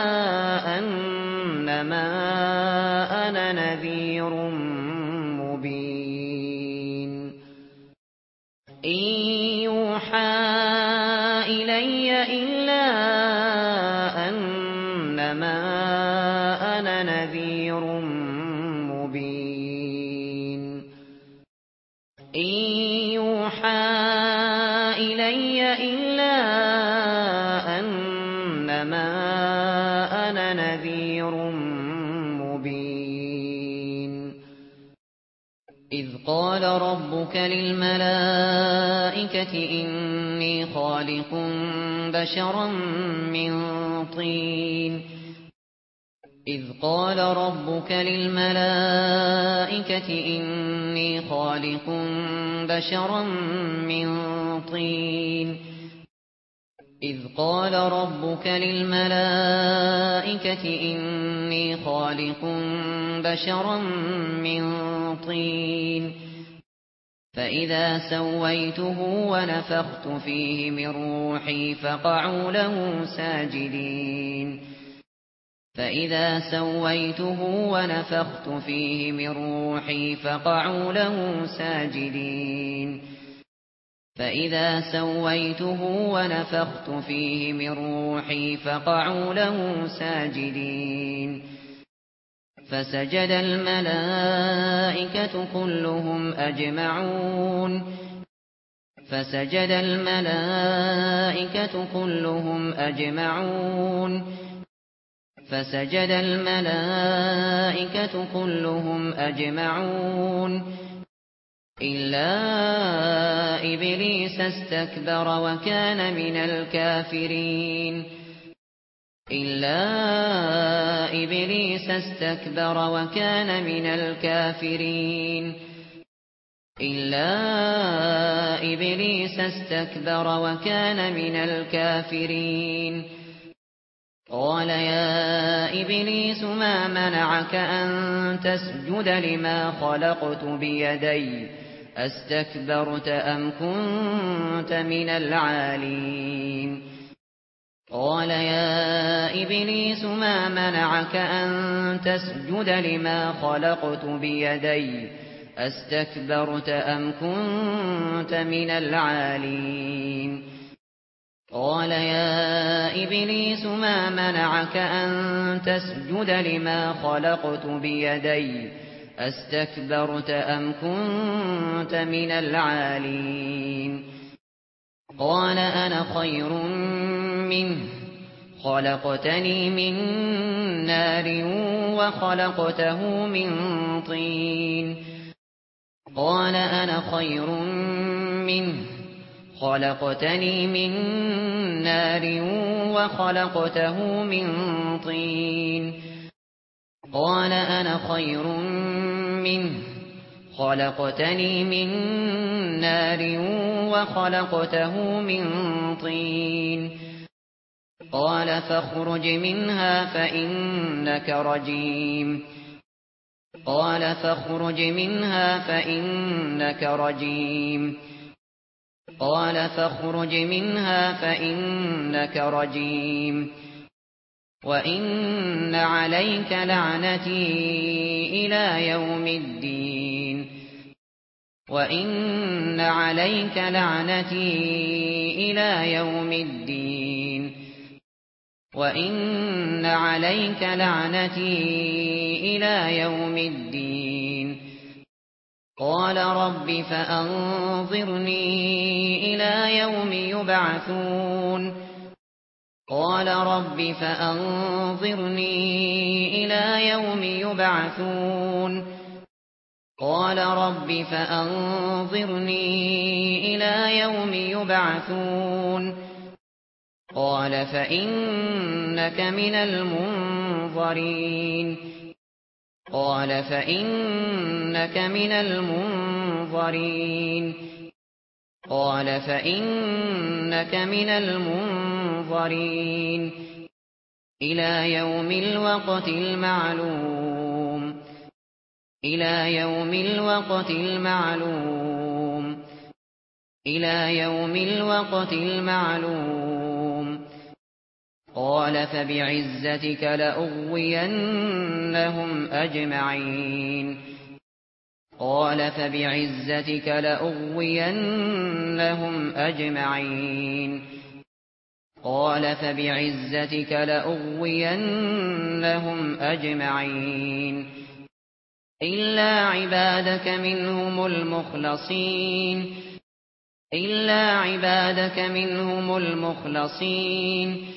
ربك للملائكة إني خالق بشرا من طين. إذ قال ربك للملائكة إني خالق بشرا من طين. إذ قال ربك للملائكة إني خالق بشرا من طين. فإذا سويته ونفخت فيه من روحي فقعوا له ساجدين فإذا سويته ونفخت فيه من روحي فقعوا له ساجدين فإذا سويته ونفخت فيه من روحي فقعوا له ساجدين فسجد الملائكة كلهم أجمعون. فسجد الملائكة كلهم أجمعون. فسجد الملائكة كلهم أجمعون. إلا إبليس استكبر وكان من الكافرين. إلا إبليس استكبر وكان من الكافرين إلا إبليس استكبر وكان من الكافرين قال يا إبليس ما منعك أن تسجد لما خلقت بيدي استكبرت أم كنت من العالين قال يا إبليس ما منعك أن تسجد لما خلقت بيدي؟ أستكبرت أم كنت من العالين؟ قال يا إبليس ما منعك أن تسجد لما خلقت بيدي؟ أستكبرت أم كنت من العالين؟ قال أنا خير منه خلقتني من نار وخلقته من طين قال أنا خير منه خلقتني من نار وخلقته من طين قال أنا خير منه خلقتني من نار وخلقته من طين قال فاخرج منها فإنك رجيم. قال فاخرج منها فإنك رجيم. قال فاخرج منها فإنك رجيم. وإن عليك لعنتي إلى يوم الدين. وإن عليك لعنتي إلى يوم الدين. وَإِنَّ عَلَيْكَ لَعْنَتِي إِلَى يَوْمِ الدِّينِ قَالَ رَبِّ فَأَنظِرْنِي إِلَى يَوْمِ يُبْعَثُونَ قال رب فأنظرني إلى يوم يبعثون قال رب فأنظرني إلى يوم يبعثون قال فإنك من المنظرين. قال فإنك من المنظرين. قال فإنك من المنظرين. إلى يوم الوقت المعلوم. إلى يوم الوقت المعلوم. إلى يوم الوقت المعلوم. قال فبعزتك لأغوينهم أجمعين. قال فبعزتك لأغوينهم أجمعين. قال فبعزتك لأغوينهم أجمعين. إلا عبادك منهم المخلصين. إلا عبادك منهم المخلصين.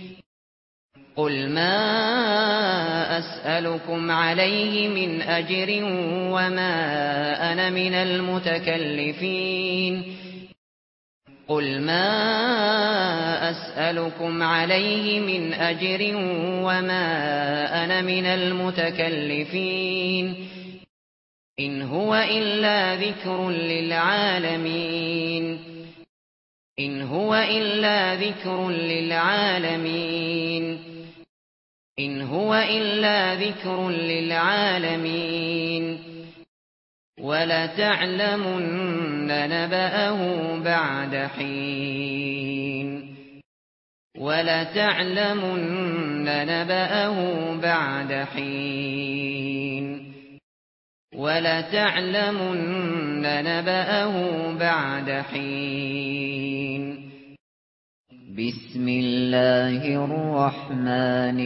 قل ما اسالكم عليه من اجر وما أنا من المتكلفين قل ما اسالكم عليه من اجر وما أنا من المتكلفين ان هو الا ذكر للعالمين ان هو الا ذكر للعالمين إن هو إلا ذكر للعالمين ولا تعلمن نبأه بعد حين ولا تعلمن نبأه بعد حين ولا تعلمن نبأه بعد حين بسم الله الرحمن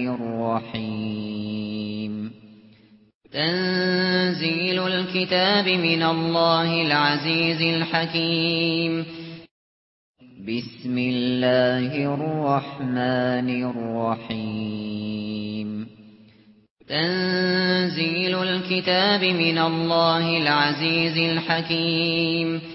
الرحيم. تنزيل الكتاب من الله العزيز الحكيم. بسم الله الرحمن الرحيم. تنزيل الكتاب من الله العزيز الحكيم.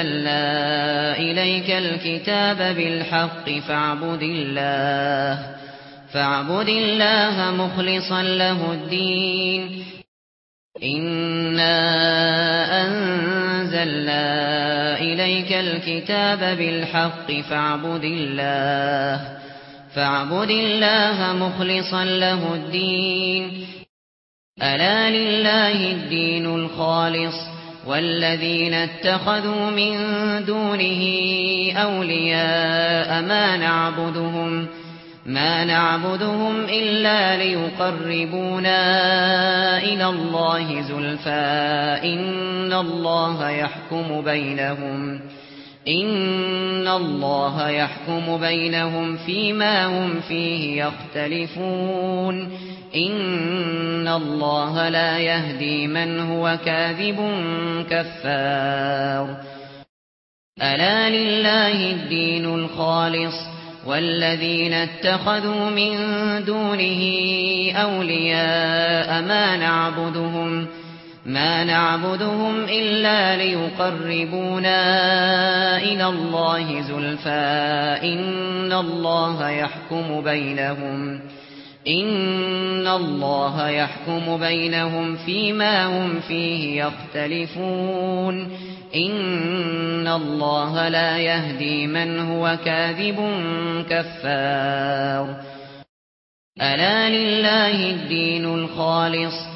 أنزلنا إليك الكتاب بالحق فاعبد الله فاعبد الله مخلصا له الدين. إنا أنزلنا إليك الكتاب بالحق فاعبد الله فاعبد الله مخلصا له الدين. ألا لله الدين الخالص؟ والذين اتخذوا من دونه أولياء ما نعبدهم ما نعبدهم إلا ليقربونا إلى الله زلفا إن الله يحكم بينهم ان الله يحكم بينهم فيما هم فيه يختلفون ان الله لا يهدي من هو كاذب كفار الا لله الدين الخالص والذين اتخذوا من دونه اولياء ما نعبدهم ما نعبدهم إلا ليقربونا إلى الله زلفا إن الله يحكم بينهم إن الله يحكم بينهم فيما هم فيه يختلفون إن الله لا يهدي من هو كاذب كفار ألا لله الدين الخالص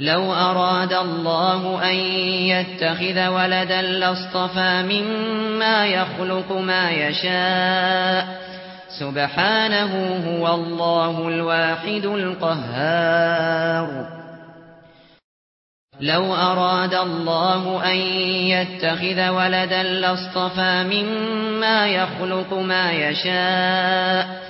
لو أراد الله أن يتخذ ولدا لاصطفى مما يخلق ما يشاء. سبحانه هو الله الواحد القهار. لو أراد الله أن يتخذ ولدا لاصطفى مما يخلق ما يشاء.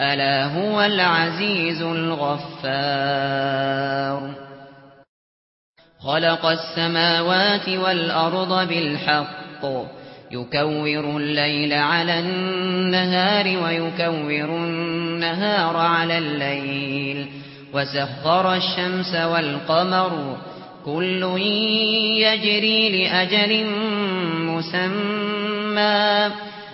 الا هو العزيز الغفار خلق السماوات والارض بالحق يكور الليل على النهار ويكور النهار على الليل وسخر الشمس والقمر كل يجري لأجل مسمى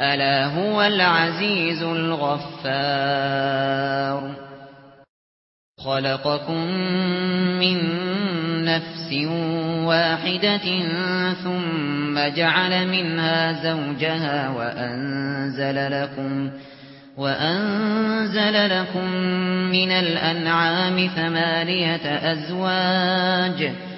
الا هو العزيز الغفار خلقكم من نفس واحدة ثم جعل منها زوجها وأنزل لكم وأنزل لكم من الأنعام ثمانية أزواج وأنزل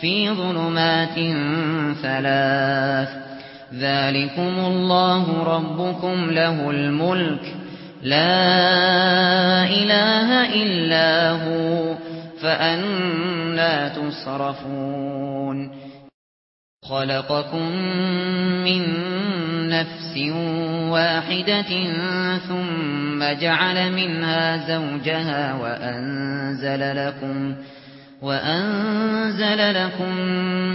في ظلمات ثلاث ذلكم الله ربكم له الملك لا إله إلا هو فأنا تصرفون خلقكم من نفس واحدة ثم جعل منها زوجها وأنزل لكم خلقكم وَأَنزَلَ لَكُم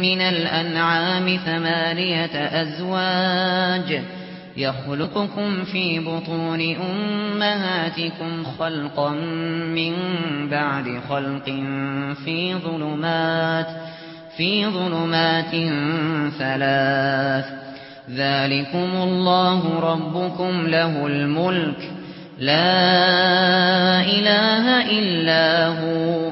مِّنَ الْأَنْعَامِ ثَمَانِيَةَ أَزْوَاجٍ يَخْلُقُكُمْ فِي بُطُونِ أُمَّهَاتِكُمْ خَلْقًا مِّن بَعْدِ خَلْقٍ فِي ظُلُمَاتٍ فِي ظُلُمَاتٍ ثَلَاثٍ. ذَلِكُمُ اللَّهُ رَبُّكُمْ لَهُ الْمُلْكُ لَا إِلَٰهَ إِلَّا هُوَ.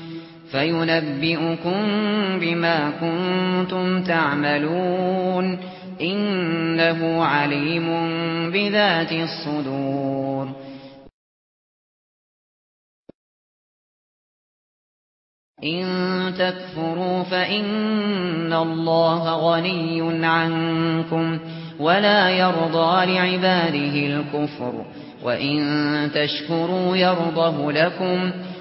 فَيُنَبِّئُكُم بِمَا كُنتُمْ تَعْمَلُونَ إِنَّهُ عَلِيمٌ بِذَاتِ الصُّدُورِ إِن تَكْفُرُوا فَإِنَّ اللَّهَ غَنِيٌّ عَنكُمْ وَلَا يَرْضَى لِعِبَادِهِ الْكُفْرَ وَإِن تَشْكُرُوا يَرْضَهُ لَكُمْ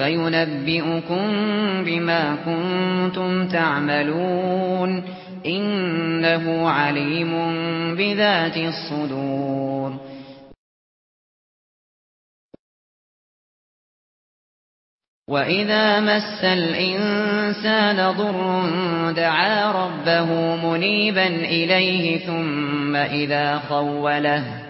فَيُنَبِّئُكُم بِمَا كُنتُمْ تَعْمَلُونَ إِنَّهُ عَلِيمٌ بِذَاتِ الصُّدُورِ وَإِذَا مَسَّ الْإِنسَانَ ضُرٌّ دَعَا رَبَّهُ مُنِيبًا إِلَيْهِ ثُمَّ إِذَا خَوَّلَهُ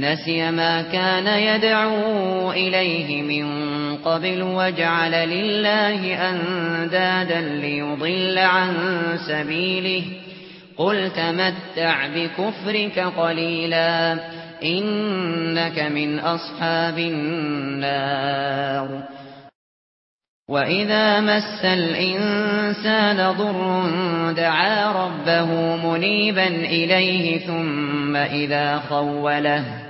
نسي ما كان يدعو إليه من قبل وجعل لله أندادا ليضل عن سبيله. قل تمتع بكفرك قليلا إنك من أصحاب النار. وَإِذَا مَسَّ الْإِنسَانَ ضُرٌّ دَعَا رَبَّهُ مُنِيبًا إِلَيْهِ ثُمَّ إِذَا خَوَّلَهُ.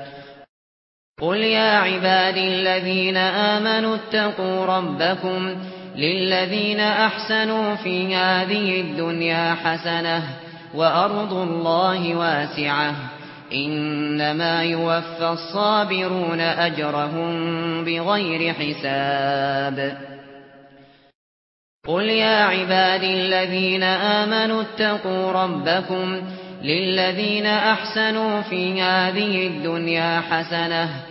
قل يا عِبَادِ الذين آمنوا اتقوا ربكم للذين أحسنوا في هذه الدنيا حسنة وأرض الله واسعة إنما يوفى الصابرون أجرهم بغير حساب قل يا عِبَادِ الذين آمنوا اتقوا ربكم للذين أحسنوا في هذه الدنيا حسنة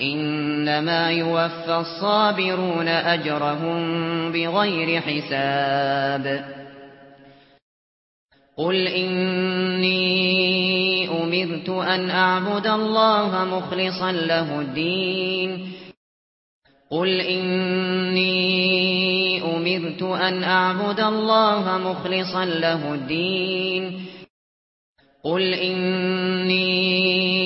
إنما يوفى الصابرون أجرهم بغير حساب. قل إني أمرت أن أعبد الله مخلصا له الدين. قل إني أمرت أن أعبد الله مخلصا له الدين. قل إني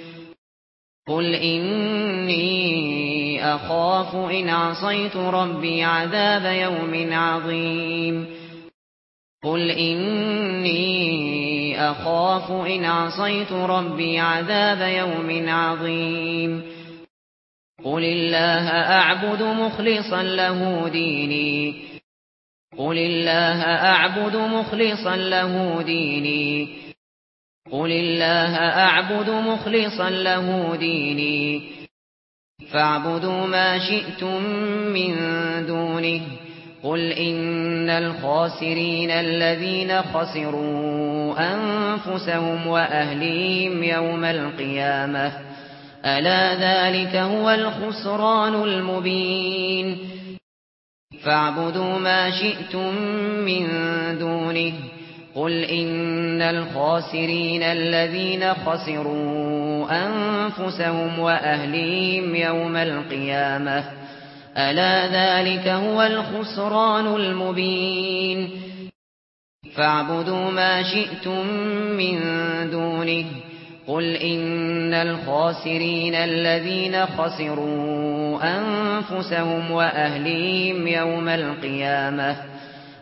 قل إني أخاف إن عصيت ربي عذاب يوم عظيم قل إني أخاف إن عصيت ربي عذاب يوم عظيم قل الله أعبد مخلصا له ديني قل الله أعبد مخلصا له ديني قل الله اعبد مخلصا له ديني فاعبدوا ما شئتم من دونه قل ان الخاسرين الذين خسروا انفسهم واهليهم يوم القيامه الا ذلك هو الخسران المبين فاعبدوا ما شئتم من دونه قل إن الخاسرين الذين خسروا أنفسهم وأهليهم يوم القيامة ألا ذلك هو الخسران المبين فاعبدوا ما شئتم من دونه قل إن الخاسرين الذين خسروا أنفسهم وأهليهم يوم القيامة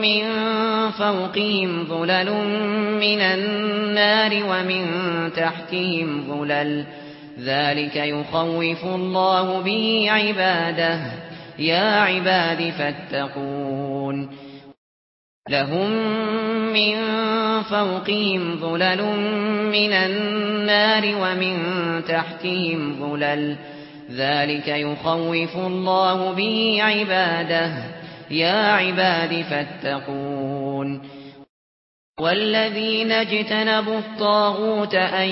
مِنْ فَوْقِهِمْ ظُلَلٌ مِنَ النَّارِ وَمِنْ تَحْتِهِمْ ظُلَلٌ. ذَلِكَ يُخَوِّفُ اللَّهُ بِهِ عِبَادَهُ. يَا عِبَادِ فَاتَّقُونِ. لَهُمْ مِنْ فَوْقِهِمْ ظُلَلٌ مِنَ النَّارِ وَمِنْ تَحْتِهِمْ ظُلَلٌ. ذَلِكَ يُخَوِّفُ اللَّهُ بِهِ عِبَادَهُ. يا عباد فاتقون والذين اجتنبوا الطاغوت أن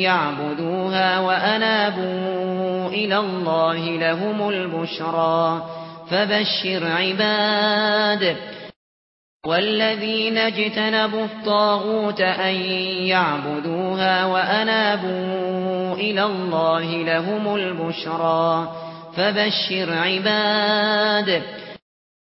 يعبدوها وأنابوا إلى الله لهم البشرى فبشر عباد والذين اجتنبوا الطاغوت أن يعبدوها وأنابوا إلى الله لهم البشرى فبشر عباد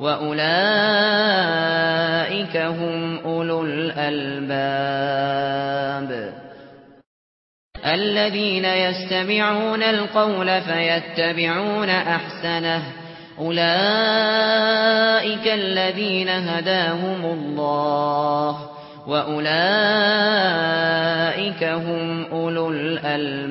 وَأُولَئِكَ هُمْ أُولُو الْأَلْبَابِ الَّذِينَ يَسْتَمِعُونَ الْقَوْلَ فَيَتَّبِعُونَ أَحْسَنَهُ أُولَئِكَ الَّذِينَ هَدَاهُمُ اللَّهُ وَأُولَئِكَ هُمْ أُولُو الْأَلْبَابِ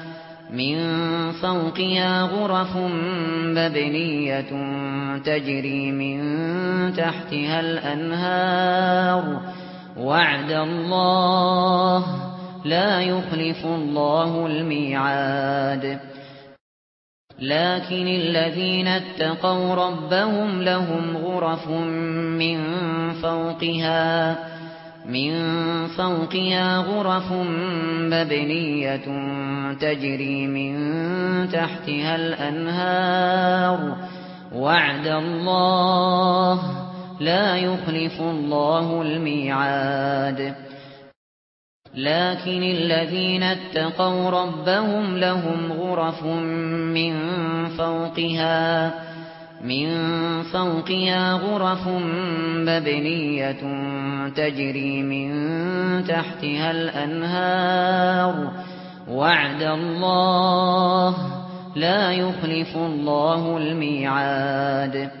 مِنْ فَوْقِهَا غُرَفٌ مَبْنِيَّةٌ تَجْرِي مِنْ تَحْتِهَا الْأَنْهَارُ. وَعْدَ اللَّهِ لَا يُخْلِفُ اللَّهُ الْمِيعَادَ. لَكِنَّ الَّذِينَ اتَّقَوْا رَبَّهُمْ لَهُمْ غُرَفٌ مِنْ فَوْقِهَا مِنْ فَوْقِهَا غُرَفٌ مَبْنِيَّةٌ تَجْرِي مِنْ تَحْتِهَا الْأَنْهَارُ. وَعْدَ اللَّهِ لَا يُخْلِفُ اللَّهُ الْمِيعَادَ. لكن الذين اتقوا ربهم لهم غرف من فوقها مِنْ فَوْقِهَا غُرَفٌ مَبْنِيَّةٌ تَجْرِي مِنْ تَحْتِهَا الْأَنْهَارُ. وَعْدَ اللَّهِ لَا يُخْلِفُ اللَّهُ الْمِيعَادَ.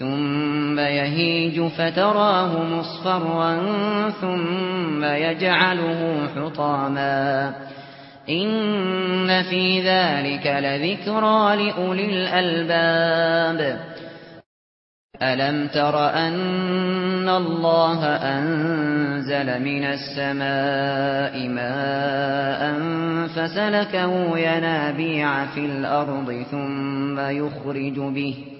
ثُمَّ يَهِيجُ فَتَرَاهُ مُصْفَرًّا ثُمَّ يَجْعَلُهُ حُطَامًا. إِنَّ فِي ذَلِكَ لَذِكْرَى لِأُولِي الْأَلْبَابِ. أَلَمْ تَرَ أَنَّ اللَّهَ أَنزَلَ مِنَ السَّمَاءِ مَاءً فَسَلَكَهُ يَنَابِيعَ فِي الْأَرْضِ ثُمَّ يُخْرِجُ بِهِ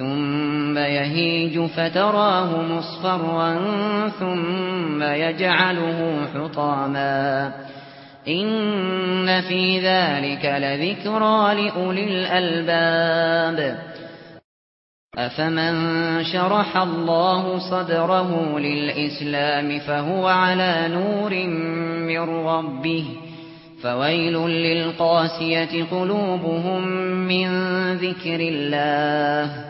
ثُمَّ يَهِيجُ فَتَرَاهُ مُصْفَرًّا ثُمَّ يَجْعَلُهُ حُطَامًا. إِنَّ فِي ذَلِكَ لَذِكْرَى لِأُولِي الْأَلْبَابِ. أَفَمَن شَرَحَ اللَّهُ صَدْرَهُ لِلْإِسْلَامِ فَهُوَ عَلَى نُورٍ مِّن رَّبِّهِ. فَوَيْلٌ لِّلْقَاسِيَةِ قُلُوبُهُم مِّن ذِكْرِ اللَّهِ.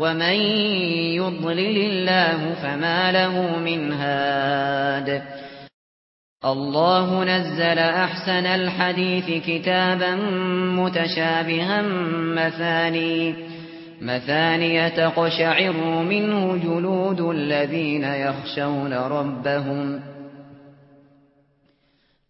ومن يضلل الله فما له من هاد الله نزل احسن الحديث كتابا متشابها مثاني مثاني تقشعر منه جلود الذين يخشون ربهم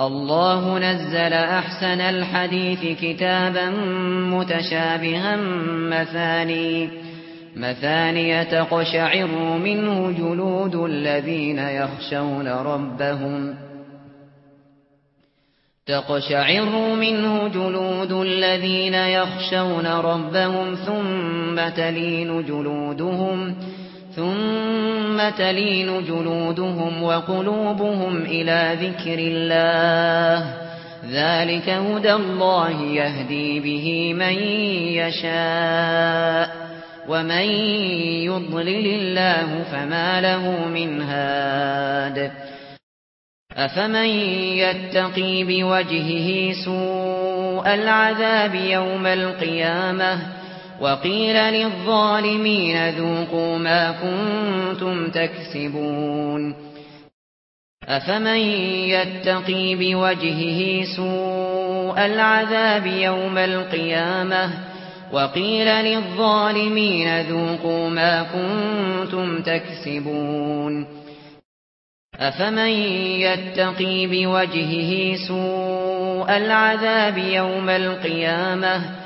الله نزل احسن الحديث كتابا متشابها مثاني مثاني تقشعر منه جلود الذين يخشون ربهم تقشعر منه جلود الذين يخشون ربهم ثم تلين جلودهم ثُمَّ تَلِينُ جُلُودُهُمْ وَقُلُوبُهُمْ إِلَى ذِكْرِ اللَّهِ ذَلِكَ هُدَى اللَّهِ يَهْدِي بِهِ مَن يَشَاءُ وَمَن يُضْلِلِ اللَّهُ فَمَا لَهُ مِنْ هَادٍ أَفَمَن يَتَّقِي بِوَجْهِهِ سُوءَ الْعَذَابِ يَوْمَ الْقِيَامَةِ وقيل للظالمين ذوقوا ما كنتم تكسبون. أفمن يتقي بوجهه سوء العذاب يوم القيامة؟ وقيل للظالمين ذوقوا ما كنتم تكسبون. أفمن يتقي بوجهه سوء العذاب يوم القيامة؟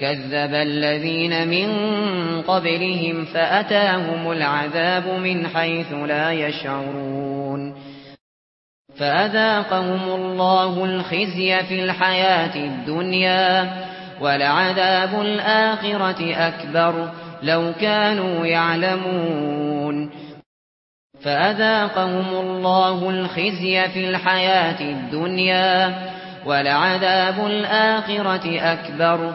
كذب الذين من قبلهم فأتاهم العذاب من حيث لا يشعرون فأذاقهم الله الخزي في الحياة الدنيا ولعذاب الآخرة أكبر لو كانوا يعلمون فأذاقهم الله الخزي في الحياة الدنيا ولعذاب الآخرة أكبر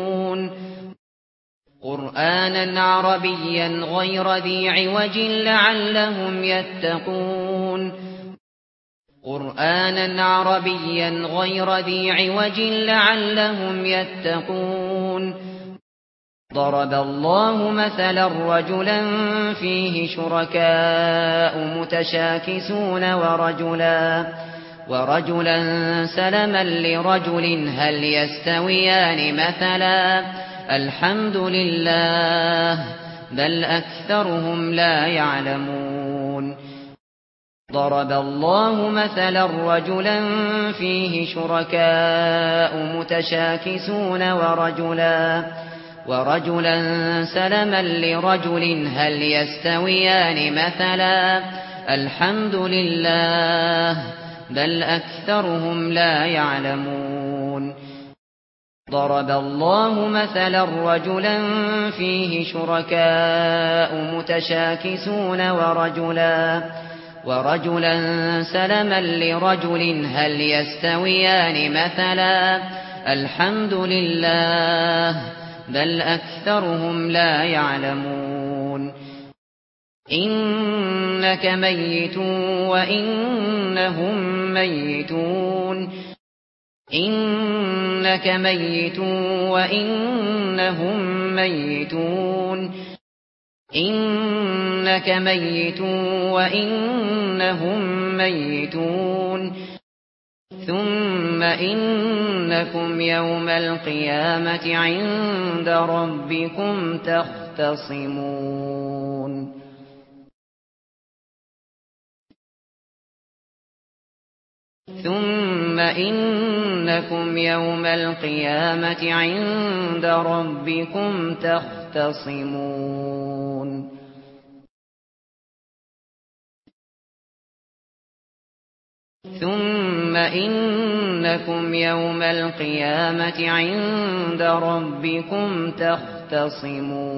قرآنا عربيا غير ذي عوج لعلهم يتقون. قرآنا عربيا غير ذي عوج لعلهم يتقون. ضرب الله مثلا رجلا فيه شركاء متشاكسون ورجلا ورجلا سلما لرجل هل يستويان مثلا. الحمد لله بل اكثرهم لا يعلمون ضرب الله مثلا رجلا فيه شركاء متشاكسون ورجلا ورجلا سلما لرجل هل يستويان مثلا؟ الحمد لله بل اكثرهم لا يعلمون ضرب الله مثلا رجلا فيه شركاء متشاكسون ورجلا ورجلا سلما لرجل هل يستويان مثلا؟ الحمد لله بل أكثرهم لا يعلمون. إنك ميت وإنهم ميتون. إنك ميت وإنهم ميتون. إنك ميت وإنهم ميتون. ثم إنكم يوم القيامة عند ربكم تختصمون. ثم إنكم يوم القيامة عند ربكم تختصمون ثم إنكم يوم القيامة عند ربكم تختصمون